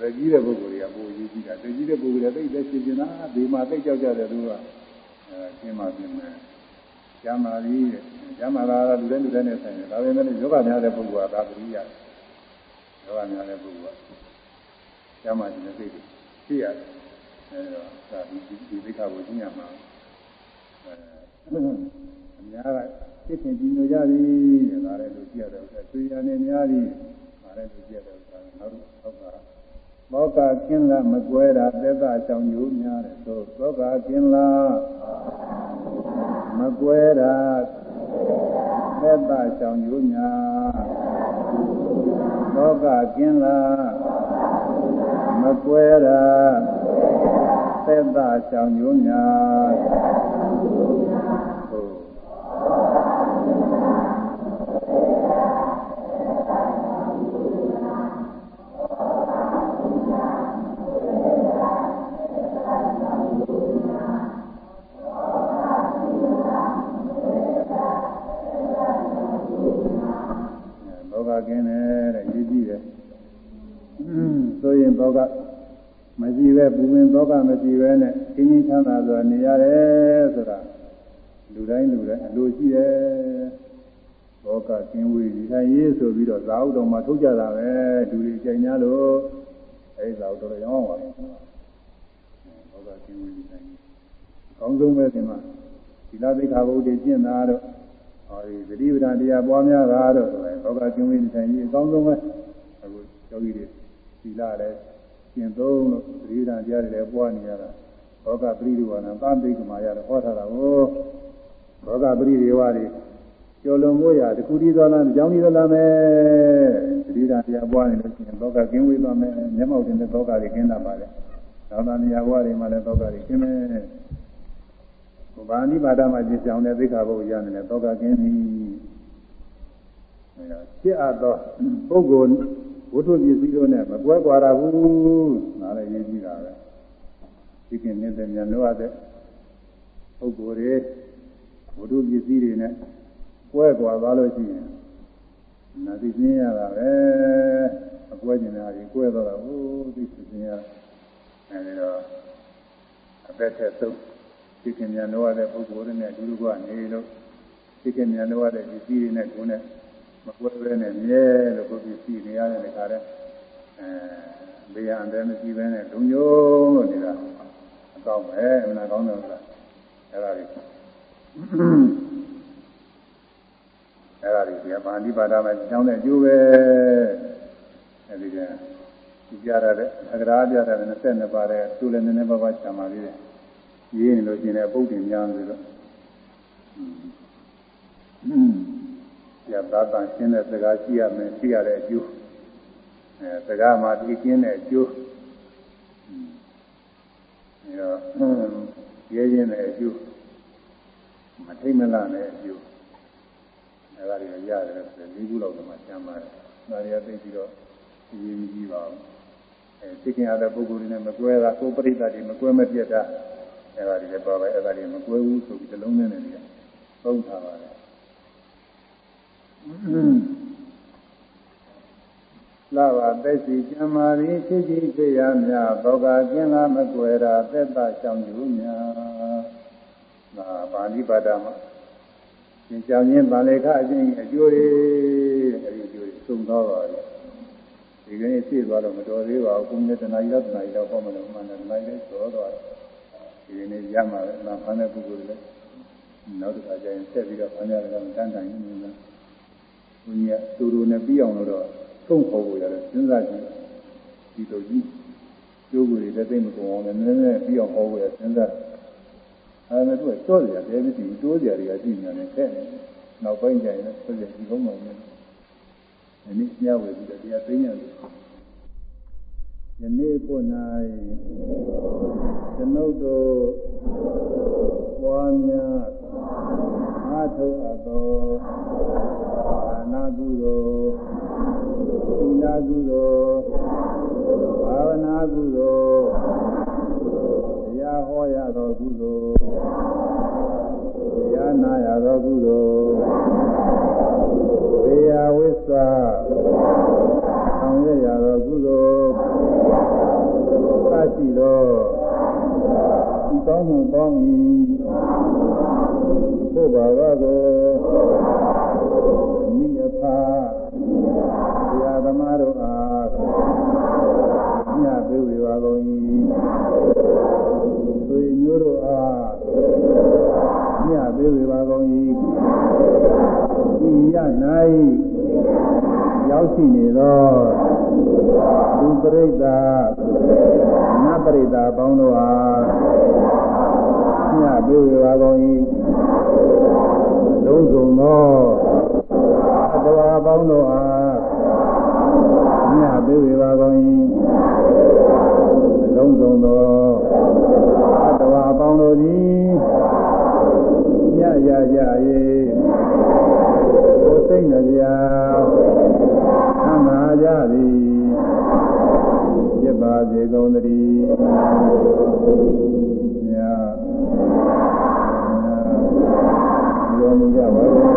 ရကြီးတဲ့ပုဂ္ဂိုလ်တွေကပိုအရေးကြီးတာတကြီးတဲ့ပုဂ္ဂိုလ်တွေသိတဲ့ရှင်းကျင်တာဒီမှာသိကြောက်ကြတယ်သူကအဲကျင်းမှကျင်းမယ်ကျမ်းမာပြီတဲ့ကျမ်းမာတာကလူတိုင်းလူတိုင်းနဲ့ဆိုင်တယ်ဒါပေမဲ့ယောဂများတဲ့ပုဂ္ဂိုလ်ကဒါပရိယယောဂများတဲ့ပုဂ္ဂိုလ်ကကျမ်းမာခြင်းတဲ့စိတ်ကိုသိရတယ် အဲတော့ဒါဒီဒီသိက္ခာကိုသိရမှာအဲအများကသိခင်ကြည်ညိုကြပြီတဲ့ဒါလည်းလူကြည့်ရတဲ့ဥစ္စာသိရနေများပြီဒါလည်းလူကြည့်ရတဲ့ဥစ္စာနောက်တော့ဟုတ်တာဘောကကင်းလာမကွဲတာသက်သာချောင်ညိုများတယ်သို့သောကကင်းလာမကွဲတာသက်သာချောင်ညိုများသောကကင်းလာမကွဲတာ သက်သာချောင်ညိုများကင်းတယ်တဲ့ရည်ကြည့်တယ်ဆိုရင်သောက မရှိပဲပူဝင်သောကမရှိပဲနဲ့ခင်းချင်းချမ်းသာစွာနေရတယ်ဆိုတာလူတိုင်းလူတိုင်းအလိုရှိတယ်သောကကင်းဝေးဒီတိုင်းရေးဆိုပြီးတော့ဇာဥတော်မှာထုတ်ကြတာပဲလူတွေကြိုင်냐လို့အဲဒီဇာဥတော်ရောင်းပါလေသောကကင်းဝေးဒီတိုင်းအကောင်းဆုံးပဲဒီမှာဒီလာသိက္ခာပုဒ်တွေကျင့်တာတော့ဟောဒီသတိပဋ္ဌာန်တရားပွားများတာတော့ဆိုရင်ဘောကကျုံးရင်းထိုင်ကြီးအကောင်းဆုံးပဲအခုယောဂီတွေသီလလည်း ကျင့်သုံးလို့သတိပဋ္ဌာန်တရားတွေလည်းပွားနေရတာဘောကပရိဒီဝါနာသံသိကမာရတော့ဟောထားတာကိုဘောကပရိဒီဝါတွေကျော်လွန်မိုးရတခုတည်းသောလားကြောင်းတည်းသောလားမယ်သတိပဋ္ဌာန်တရားပွားနေလို့ရှိရင်ဘောကကင်းဝေးသွားမယ်မျက်မှောက်တင်တဲ့ဘောကတွေကင်းတာပါလေသာသနာ့ဘဝတွေမှာလည်းဘောကတွေကင်းမယ်ဗာဏိပါဒမှာကြည်ဆောင်တဲ့သိက္ခာပုဒ်ရနေတယ်တောကကင်းပြီအဲဒါဖြစ်အပ်သောပုဂ္ဂိုလ် ဝိထုပစ္စည်းတို့နဲ့မကွဲကွာရဘူးဒါလည်းရေးကြည့်တာပဲဒီကနေ့တဲ့မြန်လို့ရတဲ့ပုဂ္ဂိုလ်တွေဘုဒ္ဓပစ္စည်းတွေနဲ့ကွဲကွာသွားလို့ရှိရင်နာသိသိရတာပဲအကွဲကျင်တာကြီးကွဲသွားတာဟိုသိသိရအဲဒီတော့အသက်ထက်ဆုံးဒီကမြန်လို့ရတဲ့ပုဂ္ဂိုလ်တွေနဲ့အတူတူကနေလို့ဒီကမြန်လို့ရတဲ့ပစ္စည်းတွေနဲ့ကိုယ်နဲ့ မကွဲဘဲနဲ့မြဲလို့ကိုယ်ပစ္စည်းတွေရတဲ့ခါတဲ့အဲဘေးရန်တယ်မရှိဘဲနဲ့လုံယုံလို့နေတာအကောင်းပဲအမှန်ကောင်းတယ်လားအဲ့ဒါလေးအဲ့ဒါလေးဒီပါဠိပါဒမှာကျောင်းတဲ့ကျိုးပဲအဲ့ဒီကဒီပြရတဲ့အကြရာပြရတဲ့22ပါးတဲ့သူလည်းနည်းနည်းပါးပါးချမ်းပါသေးတယ်ရေးနေလို့ရှိရင်ပုတ်တင်များလို့ဆိုတော့ ရတာတန်ရှင်းတဲ့စကားရှိရမယ်ရှိရတဲ့အကျိုးအဲစကားမှာဒီကျင်းတဲ့အကျိုးအဲတော့ရဲရင်းတဲ့အကျိုးမထိတ်မလနဲ့အကျိုးအဲဒါတွေရတယ်ဆိုလေးခုလောက်တော့မှကျမ်းပါတယ်ဒါတွေကသိပြီးတော့ဒီရင်းကြီးပါဘူးအဲသိခင်ရတဲ့ပုဂ္ဂိုလ်တွေနဲ့မကွဲတာကိုယ်ပရိသတ်တွေမကွဲမပြတ်တာအဲဒါတွေလည်းပါပဲအဲဒါတွေမကွဲဘူးဆိုပြီးတစ်လုံးနဲ့နေတယ်သုံးထားပါတယ် လာပါသက်စီကျမ်းမာရီဖြစ်ဖြစ်ဖြစ်ရမြဘောကကျင်းလာမကွယ်တာသက်သာရှောင်ယူများဒါပါဠိပါဒမှာသင်ကြောင်ချင်းဗာလေခအချင်းအကျိုးတွေအဲဒီအကျိုးတွေသုံးတော့ပါတယ်ဒီကနေ့ပြည့်သွားတော့မတော်သေးပါဘူးကုန်းနဲ့တနာရီတော့တနာရီတော့ပေါ့မလို့မှန်တယ်တနာရီလေးကျော်သွားတယ်ဒီနေ့ရမှာပဲနာဖမ်းတဲ့ပုဂ္ဂိုလ်တွေလည်းနောက်တစ်ခါကျရင်ဆက်ပြီးတော့ဖမ်းရတယ်တော့တန်းတန်နေတယ် ဘုရားတူတူနဲ့ပြီးအောင်လို့တော့သုံးခေါ်ဖို့ရတယ်စဉ်းစားကြည့်ဒီလိုကြီးကျိုးကိုယ်တွေလည်းသိမကုန်အောင်လည်းနည်းနည်းပြီးအောင်ဟောဖို့ရစဉ်းစားအဲဒါနဲ့သူကကြော့ကြတယ်မရှိဘူးတိုးကြတွေကကြည့်နေတယ်ခဲ့တယ်နောက်ပိုင်းကျရင်လည်းဆက်ကြည့်ကောင်းပါမယ်ဒီနေ့ညဝေပြီးတော့တရားသိရတယ်ယနေ့ပု၌ကျွန်ုပ်တို့ပွားများအားထုတ်အပ်သောအာ နာကုသိုလ်သီလကုသိုလ်ဘာဝနာကုသိုလ်တရားဟောရသောကုသိုလ်တရားနာရသောကုသိုလ်ဝေယဝိသဆောင်ရရသောကုသိုလ်သရှိသောဒီကောင်းမှုကောင်း၏ဘုရားကကို ကုန်၏သွေမျိုးတို့အားညပြုဝေပါကုန်၏ဤရ၌ရောက်ရှိနေသောလူပရိသတ်နတ်ပရိသတ်ပေါင်းတို့အားညပြုဝေပါကုန်၏လုံးစုံသောအတဝါပေါင်းတို့အားညပေးဝေပါကုန်၏လုံးစုံ သောအတဝါပေါင်းတို့သည်ညရကြ၍ကိုယ်စိတ်နှပြသမာကြသည်ဖြစ်ပါစေကုန်သတည်းညညရောမူကြပါဘူး